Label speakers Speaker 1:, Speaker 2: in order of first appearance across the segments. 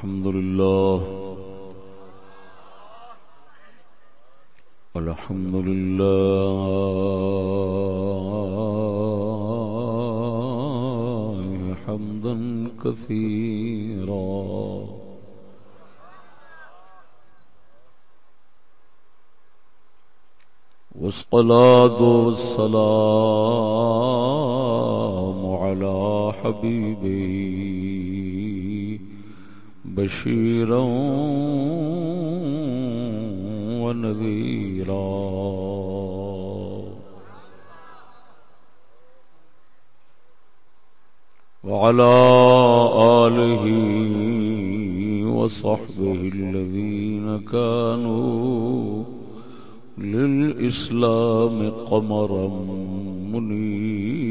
Speaker 1: الحمد لله الحمد لله حمدا كثيرا والصلاة والسلام على حبيبي بشيرا ونذيرا. وعلى آله وصحبه الذين كانوا للإسلام قمرا منيرا.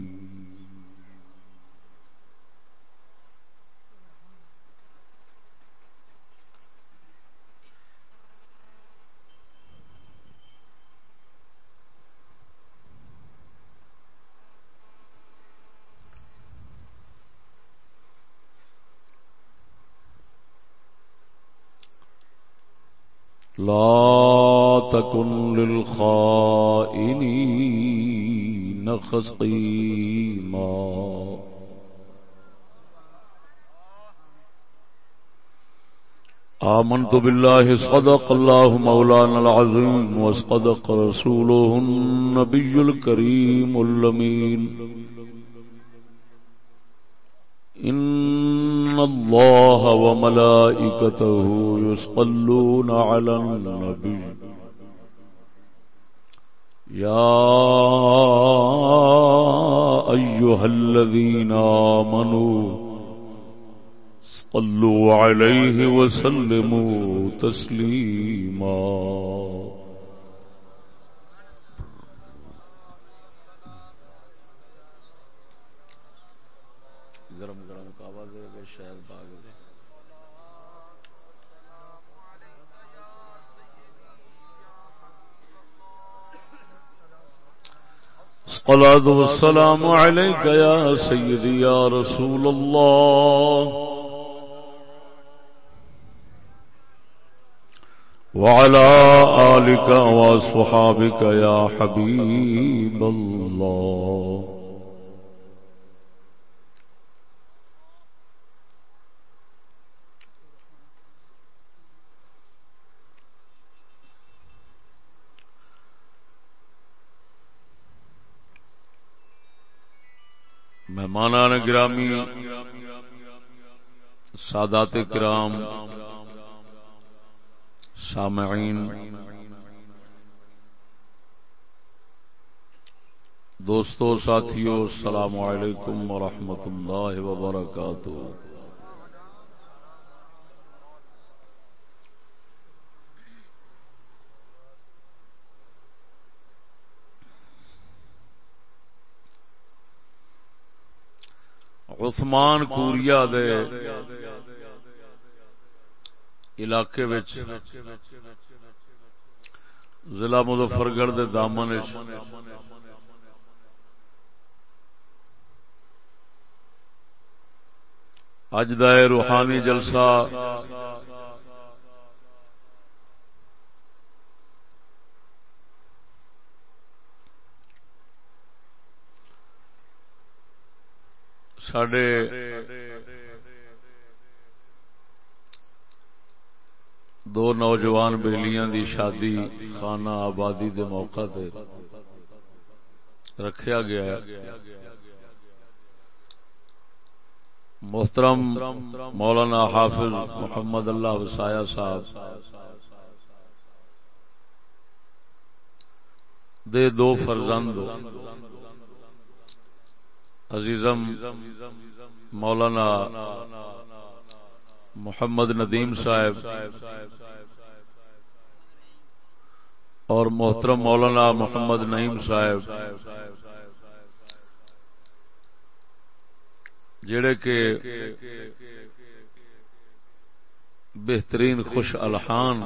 Speaker 1: لا تكن للخائنين خصيما. آمنت بالله صدق الله مولانا العظيم وصدق رسوله النبي الكريم اللمين إن إن الله وملائكته يسقلون على النبي. يا أيها الذين آمنوا صلوا عليه وسلموا تسليما. الصلاة والسلام عليك يا سيدي يا رسول الله. وعلى آلك وصحابك يا حبيب الله. مہمانان گرامی سادات کرام سامعین دوستو ساتھیو السلام علیکم ورحمۃ اللہ وبرکاتہ۔ عثمان کوریا دے علاقے وچ ضلع مظفر گڑھ دے دامن اج دا روحانی جلسہ سڈے دو نوجوان بیلیاں دی شادی خانہ آبادی دے موقع تے رکھیا گیا ہے محترم مولانا حافظ محمد اللہ وسایا صاحب دے دو فرزند عزیزم، مولانا محمد ندیم صاحب اور محترم مولانا محمد نعیم صاحب، جڑے کے بہترین خوش الحان،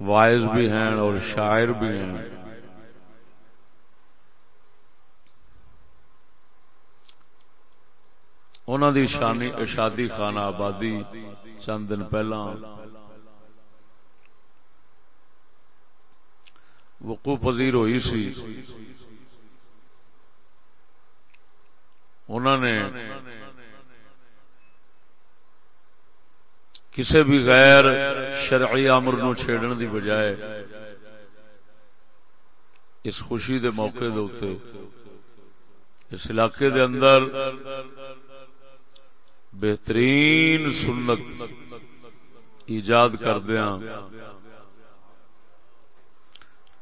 Speaker 1: وائز بھی ہیں اور شاعر بھی ہیں۔ انہوں دی شانی شادی خانہ آبادی چند دن پہلا وقوع پذیر ہوئی سی انہوں نے کسی بھی غیر شرعی امر نو چھیڑن دی بجائے اس خوشی دے موقع دے اس علاقے دے اندر بہترین سنت ایجاد کردیا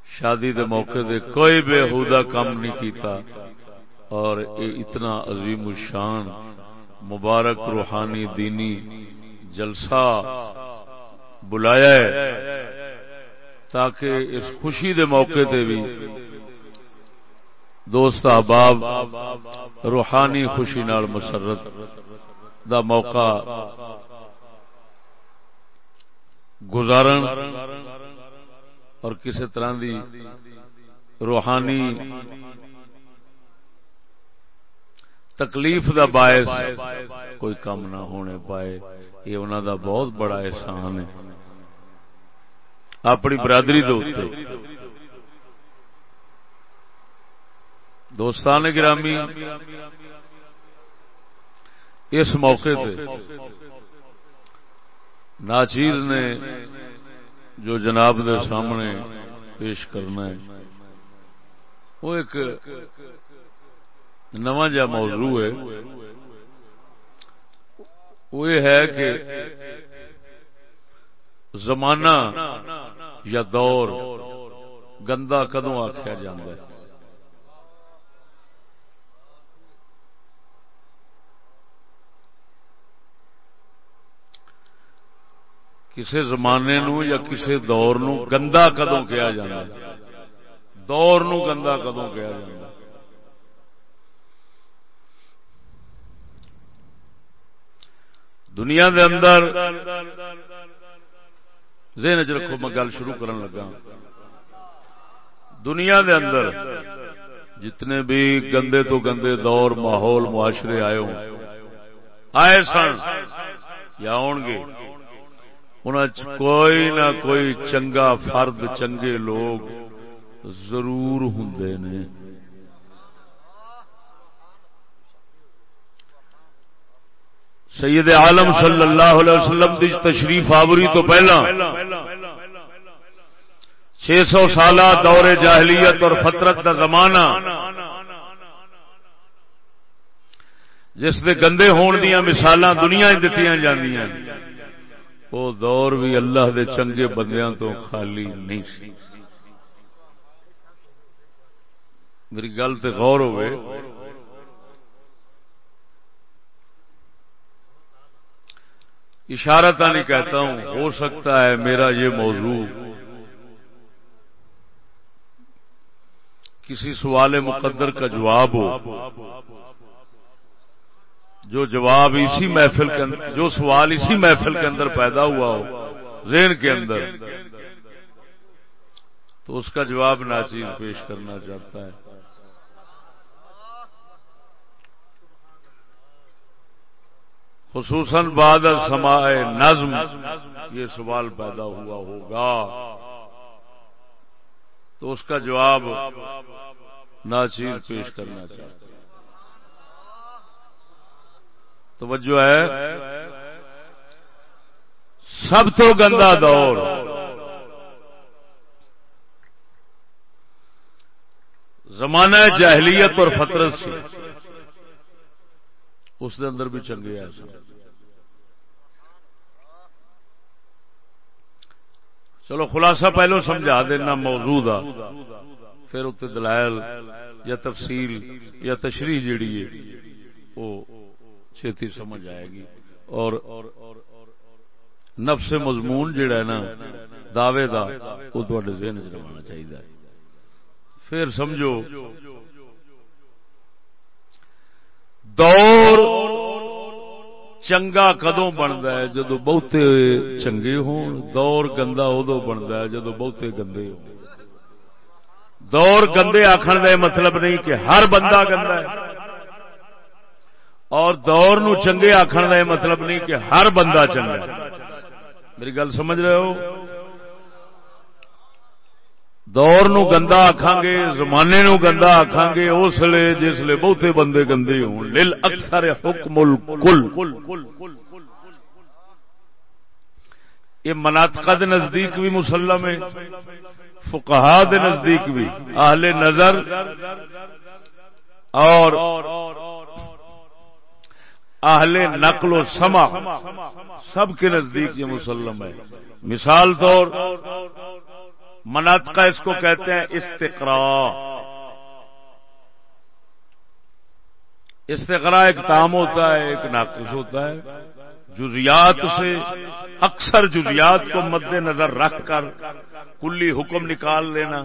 Speaker 1: شادی دے موقع دے کوئی بےحدہ کام نہیں کیتا اور اتنا عظیم الشان، مبارک روحانی دینی جلسہ بلایا ہے تاکہ اس خوشی دے موقع تے بھی دوست احباب، روحانی خوشی نال مسرت دا موقع گزارن اور کسی طرح دی روحانی تکلیف دا باعث کوئی کم نہ ہونے پائے۔ یہ انہوں دا بہت بڑا احسان ہے۔ اپنی برادری دو دوستان گرامی اس موقع پہ ناچیز نے جو جناب دے سامنے پیش کرنا ہے، وہ ایک نواں جا موضوع ہے۔ وہ یہ ہے کہ زمانہ یا دور گندا کدو آخیا جا کسی زمانے نو یا کسی دور نو گندا کدو کیا جا دور نو گندا کدو کیا جا دنیا دے اندر ذہن چ رکھو، میں گل شروع کرن لگا۔ دنیا دے اندر جتنے بھی گندے تو گندے دور ماحول معاشرے آئے ہوں، آئے سن یا آن گے ان کوئی نہ کوئی چنگا فرد، چنگے لوگ ضرور ہوں نے۔ سید عالم صلی اللہ علیہ وسلم دی تشریف آوری تو پہلا چھ سو سالہ دور جاہلیت اور فطرت کا زمانہ جس دے گندے ہون دیا مثال دنیا دیتی جاندیاں۔ وہ دور بھی اللہ دے چنگے بندیاں تو خالی نہیں سی۔ میری گل تے غور ہوئے۔ اشارتا نہیں کہتا ہوں، ہو سکتا ہے میرا یہ موضوع کسی سوال مقدر کا جواب ہو۔ جو جواب اسی محفل کے اندر جو سوال اسی محفل کے اندر پیدا ہوا ہو ذہن کے اندر تو اس کا جواب ناچیز پیش کرنا چاہتا ہے۔ خصوصاً بعد سمائے نظم یہ سوال پیدا ہوا ہوگا۔ تو اس کا جواب ناچیر پیش کرنا چاہتا توجہ ہے۔ سب تو گندا دور زمانہ جاہلیت اور فطرت سے۔ اس دے اندر بھی چنگے ایسا چلو خلاصہ پہلو سمجھا دینا موجود آ پھر اتنے دلائل یا تفصیل یا تشریح جیڑی ہے، وہ چھتی سمجھ آئے گی۔ اور نفس مضمون جڑا ہے نا، دعوے دا وہ تھوڑے ذہن چ چاہیے پھر سمجھو، دور چنگا کدو بنتا ہے؟ جدو بہتے چنگے ہون، دور گندا ادو بنتا ہے جدو بہتے گندے ہو دور گندے آخر کا مطلب نہیں کہ ہر بندہ گندا ہے۔ اور دور نو چنگے آخر کا مطلب نہیں کہ ہر بندہ چنگا میری گل سمجھ رہے ہو؟ دور نو گندا آخان گے، زمانے نو گندا آخان گے، اس لیے جس لیے بہتے بندے گندے ہوں۔ لل اکثر حکم الکل۔ یہ مناطق دے نزدیک بھی مسلم ہے فقہا دے نزدیک بھی، اہل نظر اور اہل نقل و سما سب کے نزدیک یہ مسلم ہے۔ مثال طور مناطق اس کو کہتے ہیں استقرا استقرا ایک تام ہوتا ہے، ایک ناقص ہوتا ہے۔ جزیات سے اکثر جزیات کو مد نظر رکھ کر کلی حکم نکال لینا،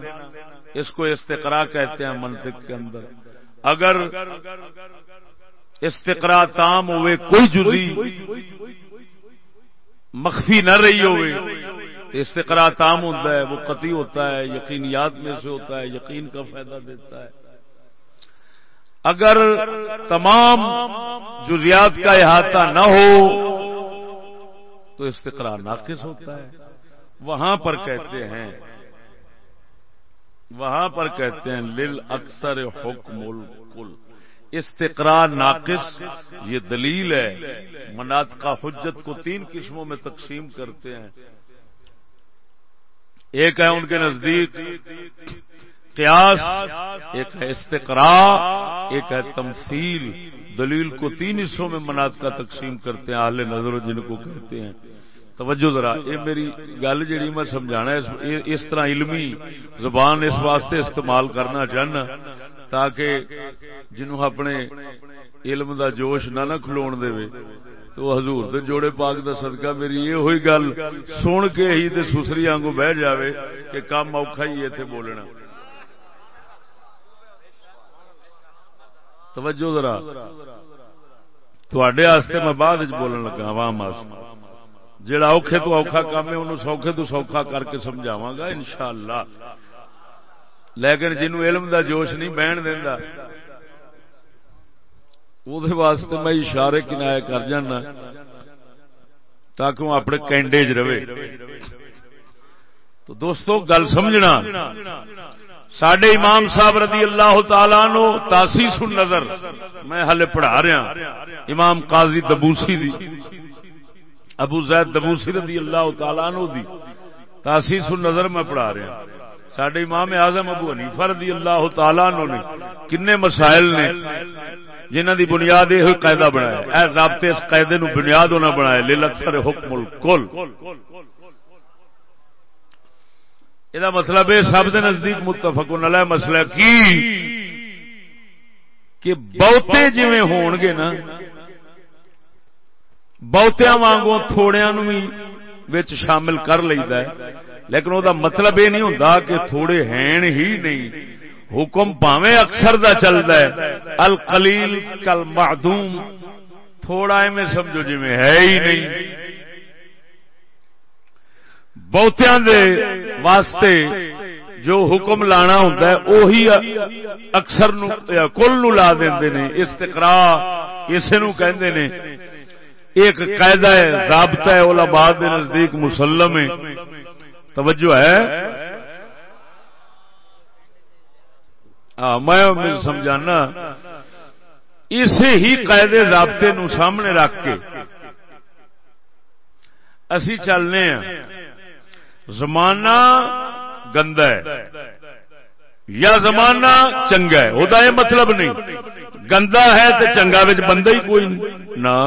Speaker 1: اس کو استقرا کہتے ہیں منطق کے اندر۔ اگر استقرا تام ہوئے، کوئی جزی مخفی نہ رہی ہوئے۔ استقرا تام ہوتا ہے، وہ قطعی ہوتا ہے یقینیات میں سے ہوتا ہے، یقین کا فائدہ دیتا ہے۔ اگر تمام جزیات کا احاطہ نہ ہو، تو استقرا ناقص ہوتا ہے۔ وہاں پر کہتے ہیں، وہاں پر کہتے ہیں لل اکثر حکم الکل استقرا ناقص، یہ دلیل ہے۔ منات کا حجت کو تین قسموں میں تقسیم کرتے ہیں۔ ایک ہے ان کے نزدیک قیاس، ایک ہے استقرا ایک ہے تمثیل۔ دلیل کو تین حصوں میں منات کا تقسیم کرتے ہیں، اہل نظر جن کو کہتے ہیں۔ توجہ ذرا، یہ میری گل جیڑی میں سمجھانا اس طرح علمی زبان اس واسطے استعمال کرنا چاہنا۔ تاکہ جنوں اپنے علم دا جوش نہ نہ کھلو دے تو حضور دے جوڑے پاک دا صدقہ میری یہ ہوئی گل سن کے ہی تے سسری آنگو بہ جاوے کہ کام اوکھا ہی ہے بولنا۔ توجہ ذرا۔ تواڈے واسطے میں بعد وچ بولن لگا، عوام واسطے جڑا اوکھے تو اوکھا کام ہے، انہوں سوکھے تو سوکھا کر کے سمجھاواں گا، انشاءاللہ۔ لیکن جنوں علم دا جوش نہیں بہن دیندا واسطے میں اشارے کنائے کر جانا تاکہ وہ اپنے کینڈے چ رہے۔ تو دوستو، گل سمجھنا سڈے امام صاحب رضی اللہ تعالی نو تاسیس نظر میں ہلے پڑھا رہا ہاں، امام قاضی دبوسی دی، ابو زید دبوسی رضی اللہ تعالی نو دی تاسیس نظر میں پڑھا رہا ہاں۔ سڈے امام اعظم ابو حنیفہ رضی اللہ تعالی نو نے کنے مسائل نے جنہ دی بنیاد یہ قاعدہ بنایا۔ اے ضابطے اس قاعدے نو بنیاد ہونا بنایا۔ لل اکثر حکم الکل یہ مطلب ہے سب دے نزدیک متفق علیہ مسئلہ کی؟ کہ بہتے جویں ہون گے نا، بہتیاں وانگوں تھوڑیاں نو بھی شامل کر لیتا ہے۔ لیکن وہ مطلب یہ نہیں ہوتا کہ تھوڑے ہیں ہی نہیں۔ حکم پاوے اکثر دا چلتا ہے۔ القلیل کل معدوم تھوڑا میں سمجھو جی میں ہے ہی نہیں۔ بہتیاں دے واسطے جو حکم لانا ہوتا ہے وہی اکثر کل نو لا دے نے۔ استقرا اسے نو کہندے نے۔ ایک قاعدہ ہے، ضابطہ ہے، علماء دے نزدیک مسلم ہے۔ توجہ ہے؟ میں سمجھانا، اسے ہی قائدے ضابطے نو سامنے رکھ کے اسی چلنے ہیں۔ زمانہ گندا ہے یا زمانہ چنگا ہے؟ وہ یہ مطلب نہیں۔ گندا ہے تو چنگا بچ بندہ ہی کوئی نہیں نہ۔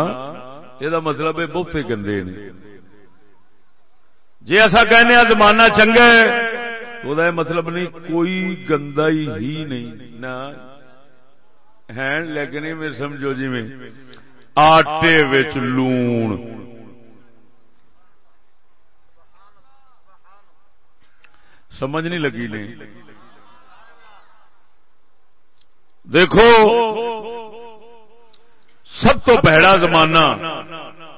Speaker 1: یہ مطلب ہے بہتے گندے نے جی ایسا کہنے زمانہ چنگا ہے وہ مطلب نہیں، کوئی گندا ہی نہیں، نہ۔ ہے لیکن میں سمجھو جی میں، آٹے لون۔ سمجھ نہیں لگی نہیں دیکھو، سب تو پہڑا زمانہ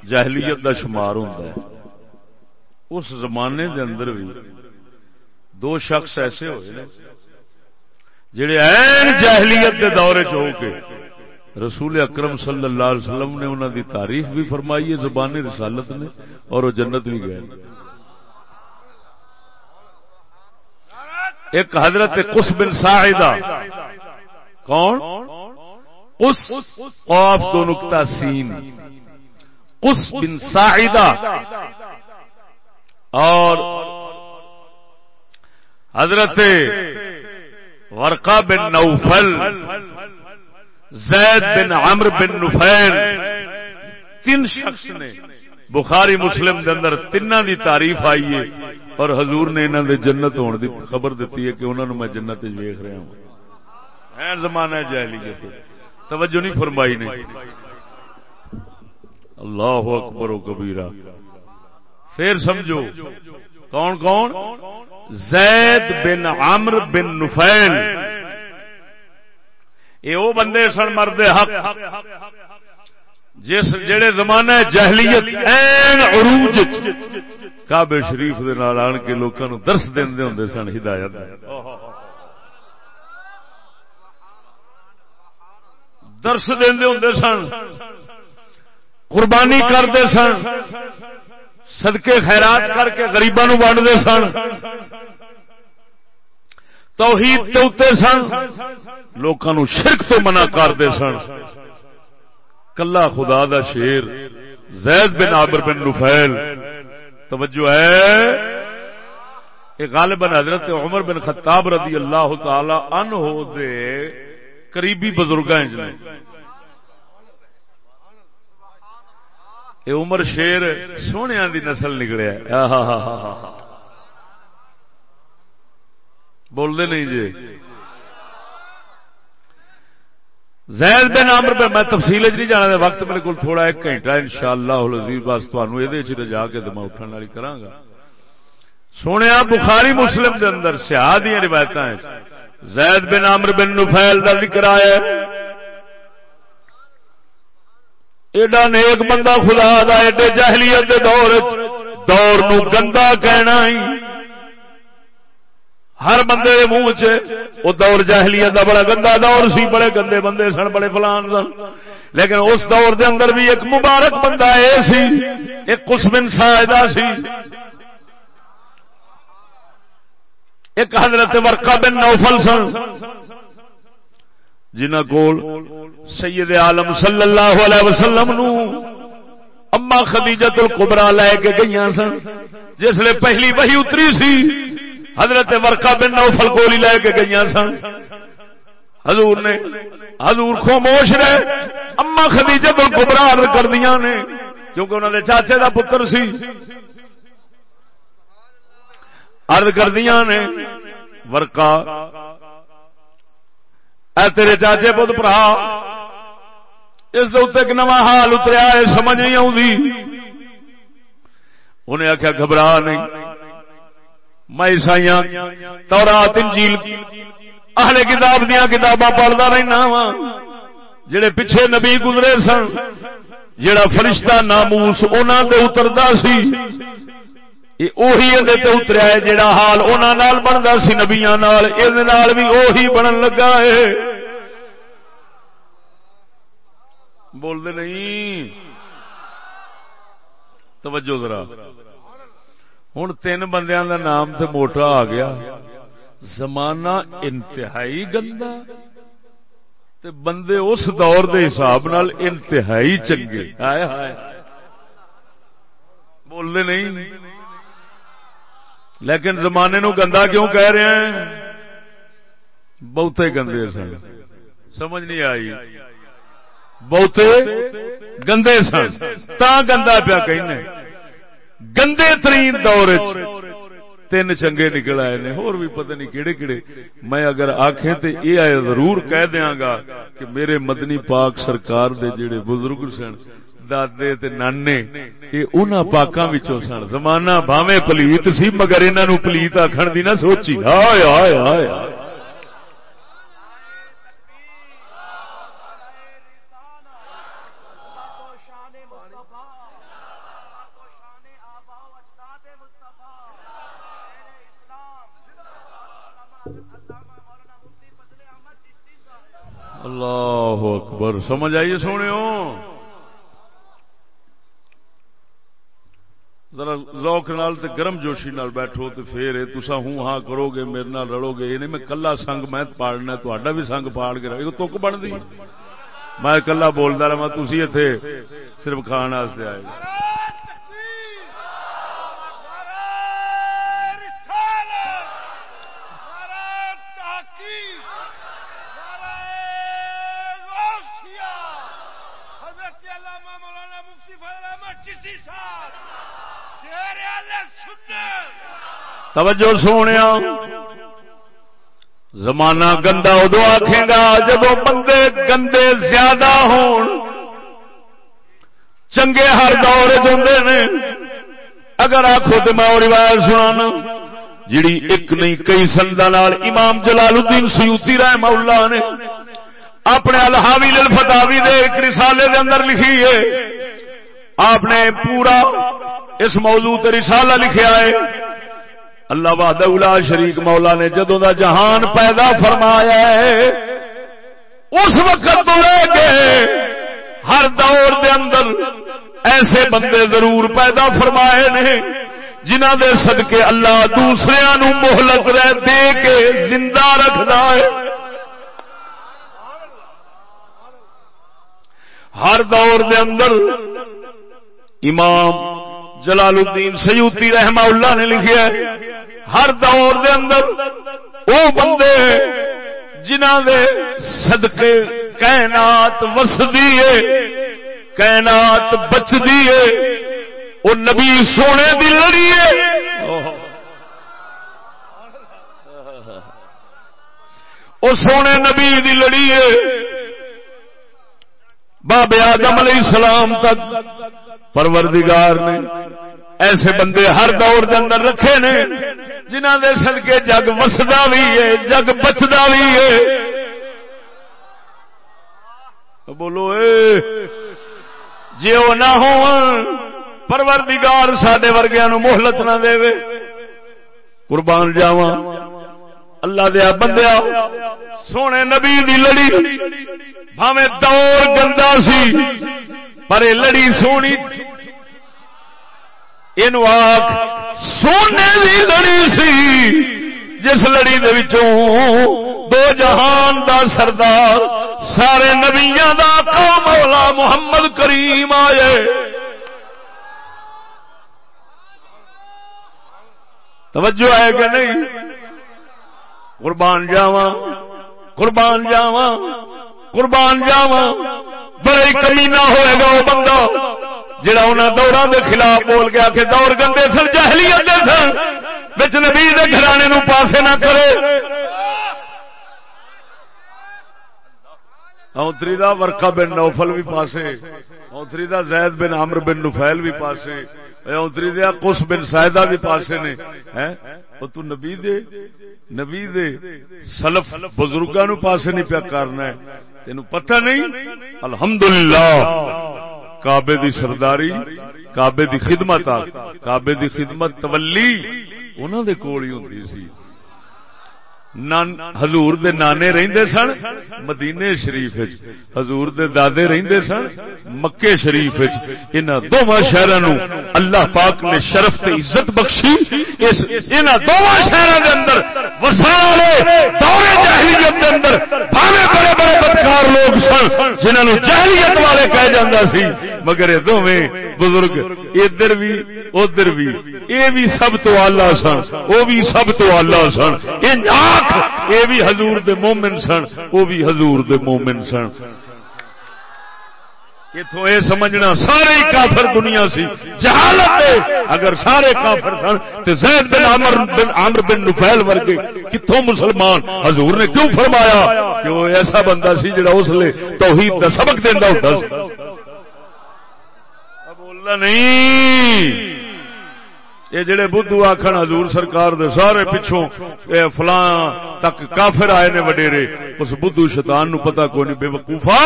Speaker 1: جہلیت کا شمار ہوتا ہے۔ اس زمانے دے اندر بھی دو شخص ایسے ہوئے جڑے این جہلیت کے دورے چ ہو کے رسول اکرم صلی اللہ علیہ وسلم نے انہوں دی تعریف بھی فرمائی ہے، زبان رسالت نے، اور وہ جنت بھی گئے ایک حضرت قس بن ساحدہ کون؟ قس، قاف دو نقطہ سین۔ قس بن ساحدہ اور حضرت ورقا بن نوفل، زید بن عمر بن نفین تین شخص نے، بخاری مسلم دے اندر تین دی تعریف آئی ہے، اور حضور نے انہوں دے جنت ہونے دی خبر دیتی ہے کہ انہوں نے میں جنت ویخ رہا ہوں۔ ہے زمانہ جہلیت توجہ نہیں فرمائی نے۔ اللہ اکبر و کبیرہ۔ پھر سمجھو، کون کون؟ زید بن عمر بن نفیل۔ یہ وہ بندے سن مرد حق، جس جڑے زمانہ جہلیت این عروج کعبے شریف دے نال آن کے لوکاں نو درس دیندے ہوندے سن، ہدایت۔ درس دیندے ہوندے سن، قربانی کرتے سن۔ صدقے خیرات کر کے غریباں نو ونڈدے سن. توحید کے اتنے سن. لوگوں شرک تو منع کرتے سن. کلا خدا دا شیر زید بن آبر بن نفیل. توجہ ہے؟ غالباً حضرت عمر بن خطاب رضی اللہ تعالی ان دے قریبی بزرگ یہ عمر شیر سونے دی نسل نکلے بولتے نہیں جی زید بن عمر پہ میں تفصیل نہیں جانا وقت میرے کو تھوڑا ایک گھنٹہ ان شاء اللہ بس تمہیں جا کے تو میں والی کرا سونے بخاری مسلم دے اندر سیاح دیا روایت زید بن عمر بن نفیل کا ذکر آیا ایڈا نیک بندہ خدا دا ایڈے جہلیت دے دور دور نو گندا کہنا ہی۔ ہر بندے دے منہ چ وہ دور جاہلیت دا بڑا گندا دور سی، بڑے گندے بندے سن، بڑے فلان سن۔ لیکن اس دور دے اندر بھی ایک مبارک بندہ اے سی، ایک کسمن ساجدہ سی۔ ایک حضرت ورقا بن نوفل سن۔ جنہ کول سید عالم صلی اللہ علیہ وسلم نو اما خدیجت القبرا لے کے گئی سن، جس لیے پہلی وہی اتری سی، حضرت ورقا بن نوفل گولی لے کے گئی سن۔ حضور نے، حضور خاموش رہے، اما خدیجہ کو گمراہ کر دیا نے، کیونکہ انہوں نے چاچے دا پتر سی۔ ارد کر دیا نے ورکا اے تیرے چاچے پت برا۔ اس ایک نوا حال اتریا ہے، سمجھ نہیں آتی انہیں آخیا گھبرا نہیں۔ میں عیسائی تورات، انجیل، اہل کتاب دیا کتاباں پڑھتا رہنا وا جڑے پیچھے نبی گزرے سن، جڑا فرشتہ ناموس انہوں دے اترتا سی۔ اتریا ہے جڑا حال انہوں بنتا سی نبیا بھی اہی بنن لگا ہے۔ بولتے نہیں۔ توجہ ذرا۔ ہوں تین بندیاں دا نام تے موٹا آ گیا۔ زمانہ انتہائی گندا تے بندے اس دور دے حساب نال انتہائی چنگے۔ ہائے ہائے۔ بولنے نہیں۔ لیکن زمانے نو گندا کیوں کہہ رہے ہیں؟ بہتے گندے سن۔ سمجھ نہیں آئی۔ بہتے گندے سن۔ تا گندا پیا کہنے گندے ترین دور تین چنگے نکل آئے نے۔ اور بھی پتہ نہیں کہڑے کہڑے میں اگر آخیں تو یہ آئے ضرور کہہ دیا گا کہ میرے مدنی پاک سرکار دے جڑے بزرگ سن دادے تے نانے، یہ انہاں پاکاں وچوں سن۔ زمانہ بھاویں پلیت سی، مگر انہاں نو پلیت آکھن دی نہ سوچی۔ ہائے ہائے ہائے۔ اللہ اکبر، سمجھ آئیے سونے ذرا ذوق نال تے گرم جوشی نال بیٹھو تے پھر تسا ہوں ہاں کرو گے، میرے نال رلو گے یہ یعنی میں کلا سنگ میں پاڑنا تا بھی سنگ پاڑ کے رہے توک بن دی میں کلا بولتا رہا تھی ایتھے صرف کھان واسطے آئے۔ توجہ سونے زمانہ گندا ادو آخے گا، جب بندے گندے زیادہ ہون۔ چنگے ہر دور چاہتے نے۔ اگر آخو تو میں روایت سنا جڑی ایک نہیں کئی سندا امام جلال الدین سیوتی رحم اللہ نے اپنے الحاوی الفتاوی دے ایک رسالے دے اندر لکھی ہے۔ آپ نے پورا اس موضوع تے رسالہ لکھیا ہے۔ اللہ وحدہ اولا شریک مولا نے جدوں دا جہان پیدا فرمایا ہے، اس وقت تو لے کے ہر دور دے اندر ایسے بندے ضرور پیدا فرمائے نے جنہ دے صدقے اللہ دوسرے نو مہلت رہ دے کے زندہ رکھدا ہے۔ ہر دور دے اندر امام جلال الدین سیوتی رحمہ اللہ نے لکھا ہر دور دے اندر وہ بندے جنہ دے صدقے کائنات وسدی ہے، کائنات بچدی ہے وہ نبی سونے دی لڑی ہے۔ وہ سونے نبی دی لڑی ہے، بابے آدم علیہ السلام تک پروردگار نے ایسے بندے ہر دور کے اندر رکھے نے جنہ دے سدکے جگ وسدا بھی ہے، جگ بچتا بھی ہے۔ بولو، اے جی وہ نہ ہو پروردگار سڈے ورگیا نو محلت نہ دے۔ قربان جاوا اللہ دیا بندیا سونے نبی دی لڑی، بھاویں دور گندا سی۔ پر لڑی سونی۔ آخ سونے کی لڑی سی۔ جس لڑی دو جہان دا سردار، سارے نبیا دا مولا محمد کریم آئے۔ توجہ ہے کہ نہیں؟ قربان جاوا قربان جاوا قربان جاوا بڑے کمی نہ ہوئے گا وہ بندہ، جڑا انہوں دوران دے خلاف بول گیا کہ دور گندے سن جہلیت دے سن بچ نبی دے گھرانے نو پاسے نہ کرے۔ اوتری دا ورقہ بن نوفل بھی پاسے، اوتری دا زید بن عمر بن نفیل بھی پاسے اوتری دیا قص بن سائدہ بھی پاسے نے۔ او تو نبی دے نبی دے سلف بزرگاں نو پاسے نہیں پیا کرنا ہے۔ تینوں پتہ نہیں؟ الحمدللہ۔ کعبے دی سرداری، کعبے دی خدمت کعبے دی خدمت تولی انہوں دے کول ہی ہوندی سی۔ حضور دے نانے رہندے سن، مدینے شریف حضور دے دادے رہندے سن، مکے شریف انہاں دوواں شہراں نو اللہ پاک نے شرف تے عزت بخشی۔ اس انہاں دوواں شہراں دے اندر وسالے دور جاہلیت دے اندر بھاوے بڑے بڑے بدکار لوگ سن، جنہاں نو جاہلیت والے کہہ جاندا سی۔ مگر یہ دوویں بزرگ، ادھر بھی ادھر بھی یہ بھی سب تو آلہ سن وہ بھی سب تو آلہ سن۔ یہ بھی حضور دے مومن سن، وہ بھی حضور دے مومن سن۔ اتوں یہ سمجھنا سارے ہی کافر دنیا سی، جہالت اگر سارے کافر سن تو زید بن عمر بن عمر بن نفیل ورگے کتوں مسلمان؟ حضور نے کیوں فرمایا کہ وہ ایسا بندہ سی جڑا اس لیے توحید کا سبق دینا ہوتا بولتا نہیں۔ یہ جڑے بدھو آخر حضور سرکار دے سارے پچھوں فلاں تک کافر آئے نے وڈیرے، اس بدھو شیطان نو پتا کو نہیں بے وقوفا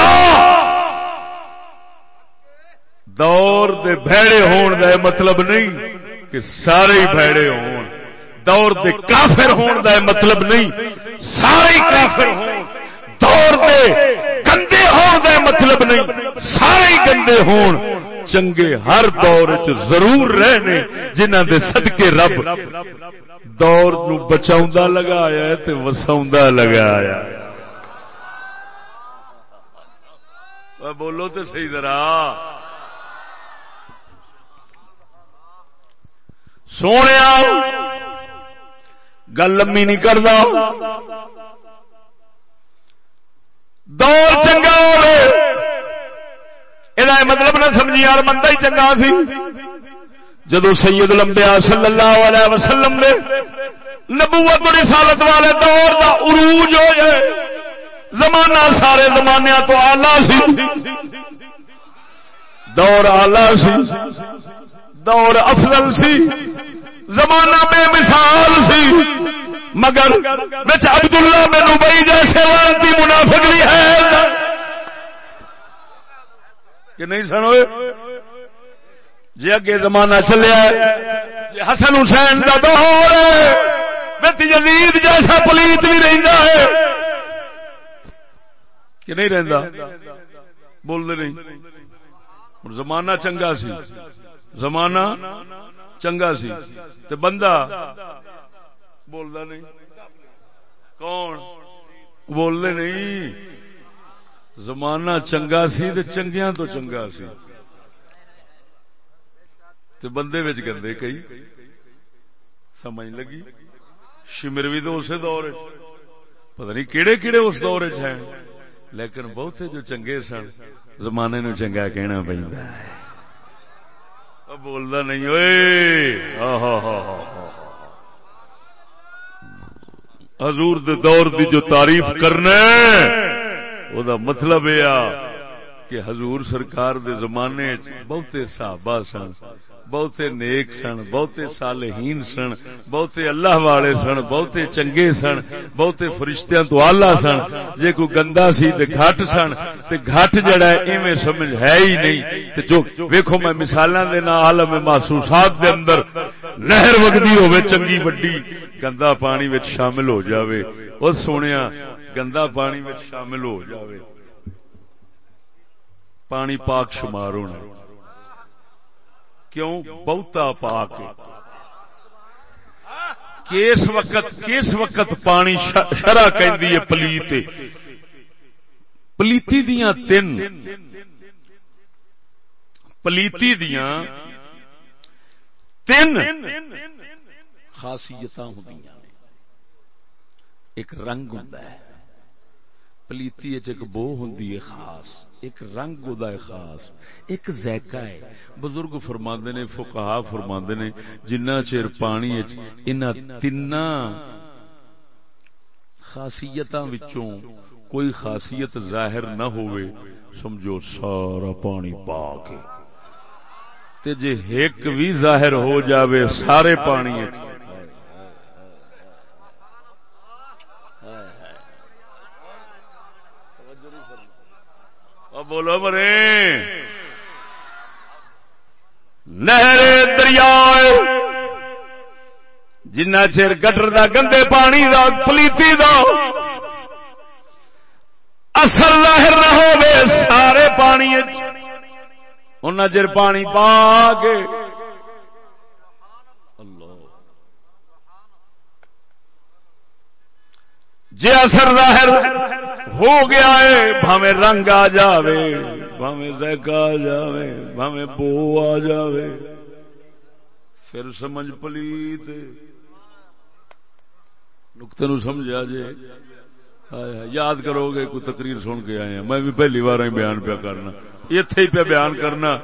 Speaker 1: دور دے بھڑے ہون دا مطلب نہیں کہ سارے ہی بھڑے ہون۔ دور دے کافر ہون دا مطلب نہیں، سارے کافر ہون۔ دور دے گندے ہون دا مطلب نہیں، سارے گندے ہون۔ چنگے ہر دور چ ضرور رہنے جنہ دے صدقے رب دور نو بچاؤں لگایا تے وساؤں لگایا بولو تو صحیح ذرا۔ سونے گل لمبی نہیں کرتا دور چنگا یہ مطلب نہ سمجھی یار، بندہ ہی چنگا سی۔ جدو سید لمبیا صلی اللہ علیہ وسلم نے نبوت رسالت والے دور دا عروج ہو جائے زمانہ سارے زمانے تو آلہ سی۔ دور آلہ سی، دور افضل سی۔ زمانہ بے مثال سی۔ مگر بچ عبداللہ میں نبئی جیسے وانتی منافق بھی ہے۔ کہ نہیں سنو جی اگے زمانہ چلیا جی حسن حسین کا دور بچ یزید جیسا پلیت بھی رہتا ہے۔ کہ نہیں رہتا بولتے نہیں۔ زمانہ چنگا سی۔ زمانہ چنگا سی۔ تے بندہ بولتا نہیں۔ کون؟ بولنے نہیں۔ زمانہ چنگا سی تے چنگیاں تو چنگا سی۔ تے بندے وچ گندے کئی۔ سمجھ لگی۔ شمر بھی تو اسی دور پتہ نہیں کیڑے کیڑے اس دور ہیں۔ لیکن بہتے جو چنگے سن، زمانے نو چنگا کہنا پہنتا ہے۔ بولتا نہیں ہوئے حضور دے دور دی جو تعریف کرنا دا مطلب یہ کہ حضور سرکار دے زمانے بہتے صحابہ سن، بہتے نیک سن، بہتے صالحین سن، بہتے اللہ والے سن، بہتے چنگے سن، بہتے فرشتیاں تو آلہ سن۔ جے کوئی گندا سی تے گھٹ سن، تے گھٹ جڑا ہے، ایویں سمجھ ہے ہی نہیں۔ تے جو ویکھو میں مثالاں دے نال عالم محسوسات دے اندر نہر وگدی ہوے چنگی وڈی، گندا پانی وچ شامل ہو جاوے۔ او سونیا گندا پانی وچ شامل ہو جاوے۔ پانی پاک شمار ہونا۔ کیوں؟ بہتا پا کے کس وقت کس وقت پانی شرح کہ پلیت۔ پلیتی دیا تین۔ پلیتی دیا تین خاصیت ہوں ایک رنگ ہوں پلیتی ایک بو ہوں خاص، ایک رنگ ادا خاص، ایک ذائقہ ہے۔ بزرگ فرما نے فکا فرما نے، جنہ چیر پانی ان تین خاصیت کوئی خاصیت ظاہر نہ ہوئے سمجھو سارا پانی پا کے جے ایک بھی ظاہر ہو جاوے، سارے پانی بولو مرے۔ نہر دریا جنا چر گٹر دا، گندے پانی دا، پلیتی دا اصل لہر نہ ہو سارے پانی ان چر پانی پا کے۔ جی اثر ظاہر ہو گیا ہے بھاوے رنگ آ جاوے بھاوے ذائقہ آ جاوے بھاوے بو آ جاوے۔ پھر سمجھ پلیت۔ نقطے نو سمجھا جے۔ یاد کرو گے، کوئی تقریر سن کے آئے ہیں۔ میں بھی پہلی بار ہی بیان پیا کرنا۔ اتے ہی پہ بیان کرنا۔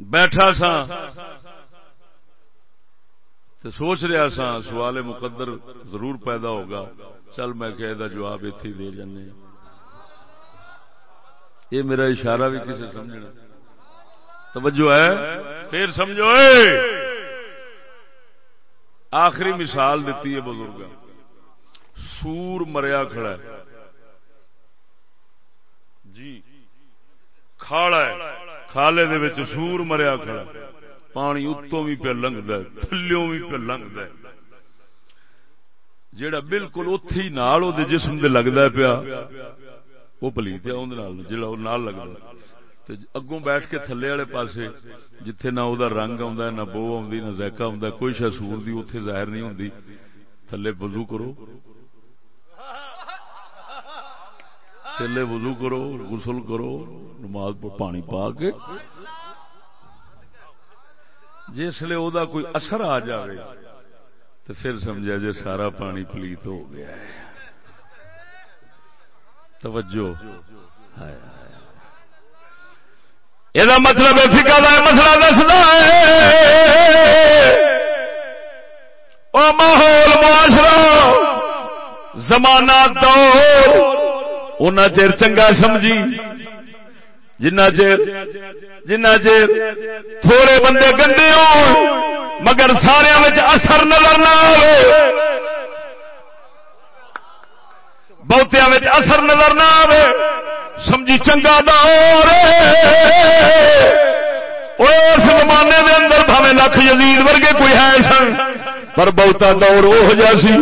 Speaker 1: بیٹھا سا تو سوچ رہا سا سوال مقدر ضرور پیدا ہوگا۔ چل میں کہ جواب اتے دے جانے۔ یہ میرا اشارہ بھی کسی سمجھنا۔ توجہ ہے؟ پھر سمجھو، اے! آخری مثال دیتی ہے بزرگ سور مریا کھڑا ہے۔ جی کھاڑا ہے۔ کھالے دے سور مریا کھڑا ہے۔ پانی اتوں بھی پہ لنگد تھلوں بھی پہ لنگد جیڑا بالکل اتے نال وہ جسم دے لگتا پیا، وہ پلیت ہے جڑا نال لگتا اگوں بیٹھ کے تھلے والے پاسے جتھے نہ وہ رنگ آ نہ بو آ نہ ذائقہ آ کوئی شا سور دی اتے ظاہر نہیں ہوتی تھلے وضو کرو۔ تھلے وضو کرو، غسل کرو، نماز پانی پا کے۔ جسے وہ کوئی اثر آ جائے تو پھر سمجھا جی سارا پانی پلیت ہو گیا ہے۔ توجہ۔ یہ مطلب فکا کا مسئلہ دستا ہے۔ ماحول معاشرہ، زمانہ دور چر چنگا سمجھی۔ جنا چیر جنا چیر تھوڑے بندے گندے ہو مگر سارے اثر نظر نہ آئے بہتیا اثر نظر نہ آئے سمجھی چنگا دور اس زمانے دے اندر بھاوے لکھ یزید ورگے کوئی ہے سن، پر بہتا دور وہ جا سی۔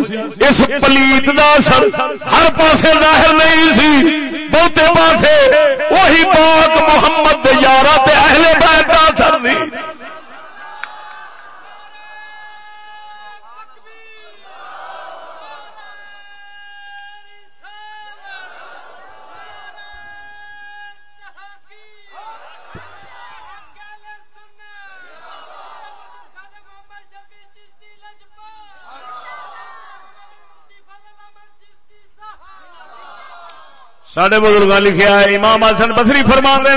Speaker 1: اس پلیت دا اثر ہر پاسے ظاہر نہیں سی۔ بہتے پاسے وہی پاک محمد یارہ اہل بیت سڈے بزرگ لکھا ہے، امام حسن بسری فرما نے،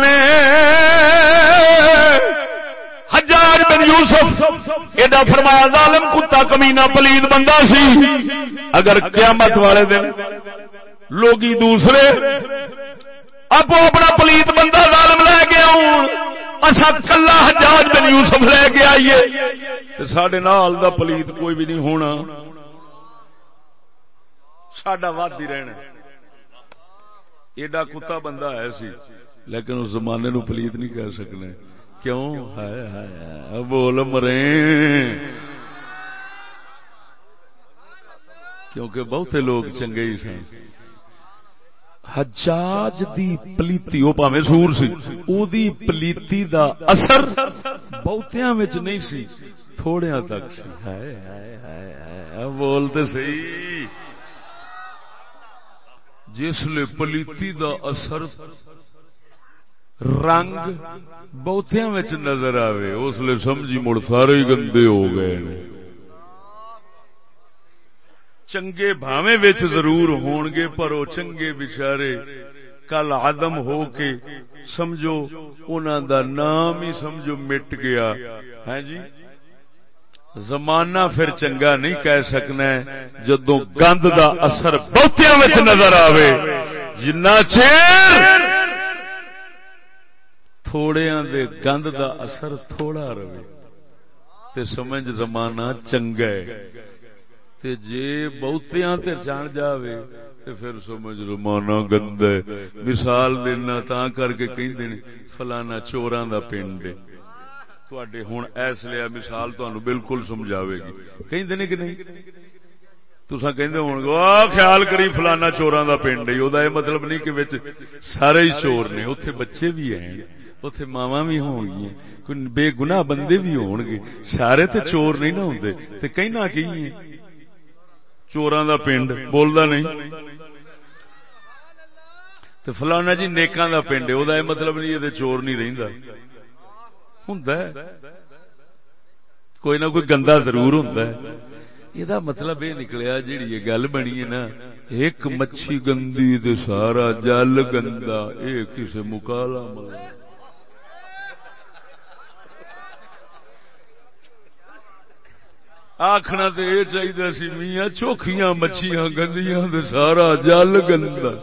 Speaker 1: حجاج بن یوسف، ایڈا فرمایا، ظالم کتا کمینا پلید بندہ سی۔ اگر قیامت والے دن لوگی دوسرے آپ اپنا پلیت بندہ ظالم لے کے آؤ اصا کلا حجاج بن یوسف لے کے آئیے سڈے نال دا پلیت کوئی بھی نہیں ہونا۔ سڈا ود ہی رہنا۔ ایڈا کتا بندہ ہے سی۔ لیکن اس زمانے نو پلیت نہیں کہہ سکنے۔ کیوں؟ ہے بول مرے کیونکہ بہتے لوگ چنگے ہی سن۔ حجاج دی پلیتی، وہ پاوے سور سی۔ او دی پلیتی دا اثر بہتیاں وچ نہیں سی، تھوڑیاں تک سی۔ ہائے ہائے ہائے بولتے صحیح۔ جسل پلیتی دا اثر رنگ بہتیاں بہتیا نظر آئے اس لیے سمجھی مڑ سارے گندے ہو گئے چنگے بھاوے ضرور ہون گے، پر وہ چنگے بچارے کل آدم ہو کے سمجھو انہوں دا نام ہی سمجھو مٹ گیا۔ ہے جی؟ زمانہ پھر چنگا نہیں کہہ سکنا جدو گند دا اثر بہتیا نظر آوے۔ جنا چیر تھوڑیا دے گند دا اثر تھوڑا رہے۔ تے سمجھ زمانہ چنگا ہے۔ تے جے بہتیاں تے جان جاوے، تے پھر سمجھ زمانہ گند ہے۔ مثال دینا تا کر کے کہیں دن فلانا چوراں دا پنڈ ہے۔ ہوں ایس لیا مثال تمہیں بالکل سمجھاوے گی کہیں دن کہ نہیں تسا کہ خیال کری فلانا چوراں دا پنڈ ہی وہ مطلب نہیں کہ سارے ہی چور نے اتے بچے بھی ہیں اتے ماوا بھی ہو گئی بے گنا بندے بھی ہون گے سارے تے چور نہیں نہ ہوں کہنا کی چوراں دا پنڈ بولدا نہیں تو فلانا جی نیکاں دا پنڈ ہے وہ مطلب نہیں یہ چور نہیں رہندا ہوں کوئی نہ کوئی گندا ضرور ہوں یہ مطلب یہ نکلیا جی یہ گل بنی ہے نا، ایک مچھی گندی دے سارا جل گندا یہ کسی مکالا آخنا تو یہ چاہیے سی میاں، چوکھیاں، مچھیاں گندیاں سارا جل گندا۔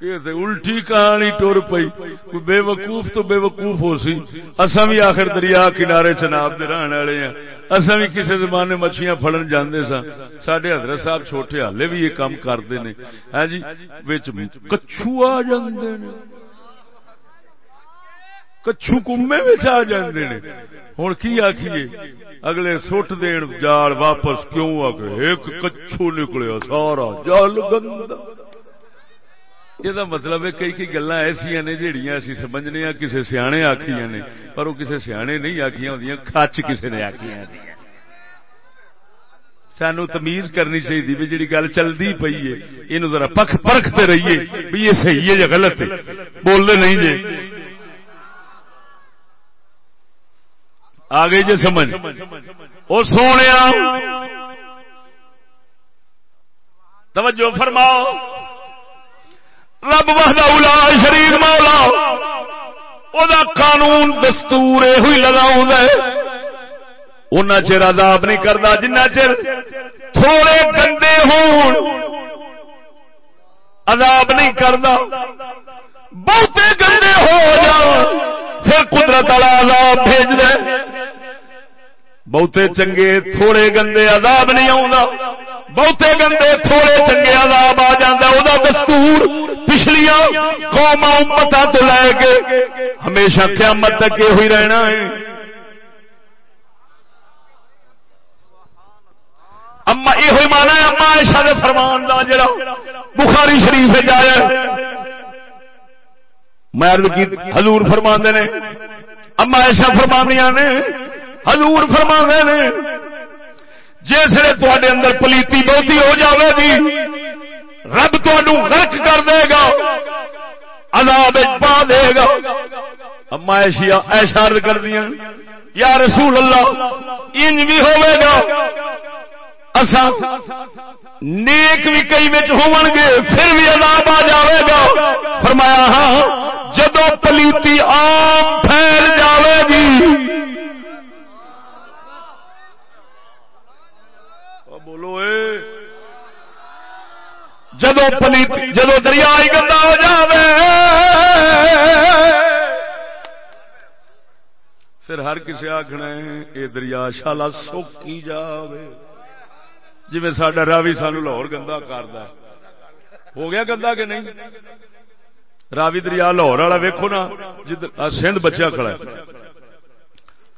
Speaker 1: یہ تو الٹی کہانی ٹور پئی، کوئی بے وقوف تو بے وقوف ہو سی۔ اصا بھی آخر دریا کنارے چناب دے رہن والے ہیں۔ اصا بھی کسی زمانے مچھیاں فڑن جاندے سا سڈے حضرت صاحب چھوٹے ہالے بھی یہ کام کرتے ہیں ہاں جی کچھو آ جاندے نے۔ کچھو کمے آ جاندے نے۔ ہوں کی آخیے اگلے سٹ دین جال واپس کیوں آ کے ایک کچھو نکلیا، سارا جال گندا۔ یہ مطلب ہے کئی کئی گلا ایسا نے جہیا اسی سمجھنے کسی سیانے آخیا نے پر وہ کسی سیانے نہیں آخیا ہوں کچ کسی نے آخیا سانو تمیز کرنی چاہیے بھی جی گل چلتی پی ہے یہ ذرا پک پرکھتے رہیے بھی یہ صحیح ہے یا غلط ہے بولتے نہیں جی آگے جی سمجھ وہ سونے توجہ فرماؤ رب اولا شریف مولا۔ دا قانون دستور یہ لگا ان چر عذاب نہیں کرتا جنہ چر تھوڑے گندے ہون۔ عذاب نہیں کرتا بہتے گندے ہو جا پھر قدرت والا عذاب بھیج دے بہتے چنگے، تھوڑے گندے عذاب نہیں آ بہتے گندے، تھوڑے چنگے عذاب آ جاتا وہ دستور پچھلیا قوم امت تو لے کے ہمیشہ قیامت تک یہ ہوئی رہنا ہے۔ اما یہ مانا ہے اما ایشا کے فرمان کا جڑا بخاری شریف جایا میں کی حضور فرما نے، اما ایشا فرمانیاں نے، حضور فرما نے جسے تے اندر پلیتی بہتی ہو جاوے گی رب غرق کر دے گا، عذاب پا دے گا۔ اما ایشیا ایسا کر دیا یا رسول اللہ، انج بھی ہوئے گا۔ اسا نیک بھی کئی بچ ہو گے، پھر بھی عذاب آ جاوے گا۔ فرمایا ہاں جدو پلیتی آم پھیل جاوے گی۔ بولو اے۔ جدو پلیت جدو دریا گندا ہو جاوے، پھر ہر کسی آخنا یہ دریا شالا سوکی جاوے۔ جی سڈا راوی سانو لاہور گندا کرد ہو گیا گندا کہ نہیں؟ راوی دریا لاہور والا ویکو نا جد سندھ بچیا کھڑا ہے۔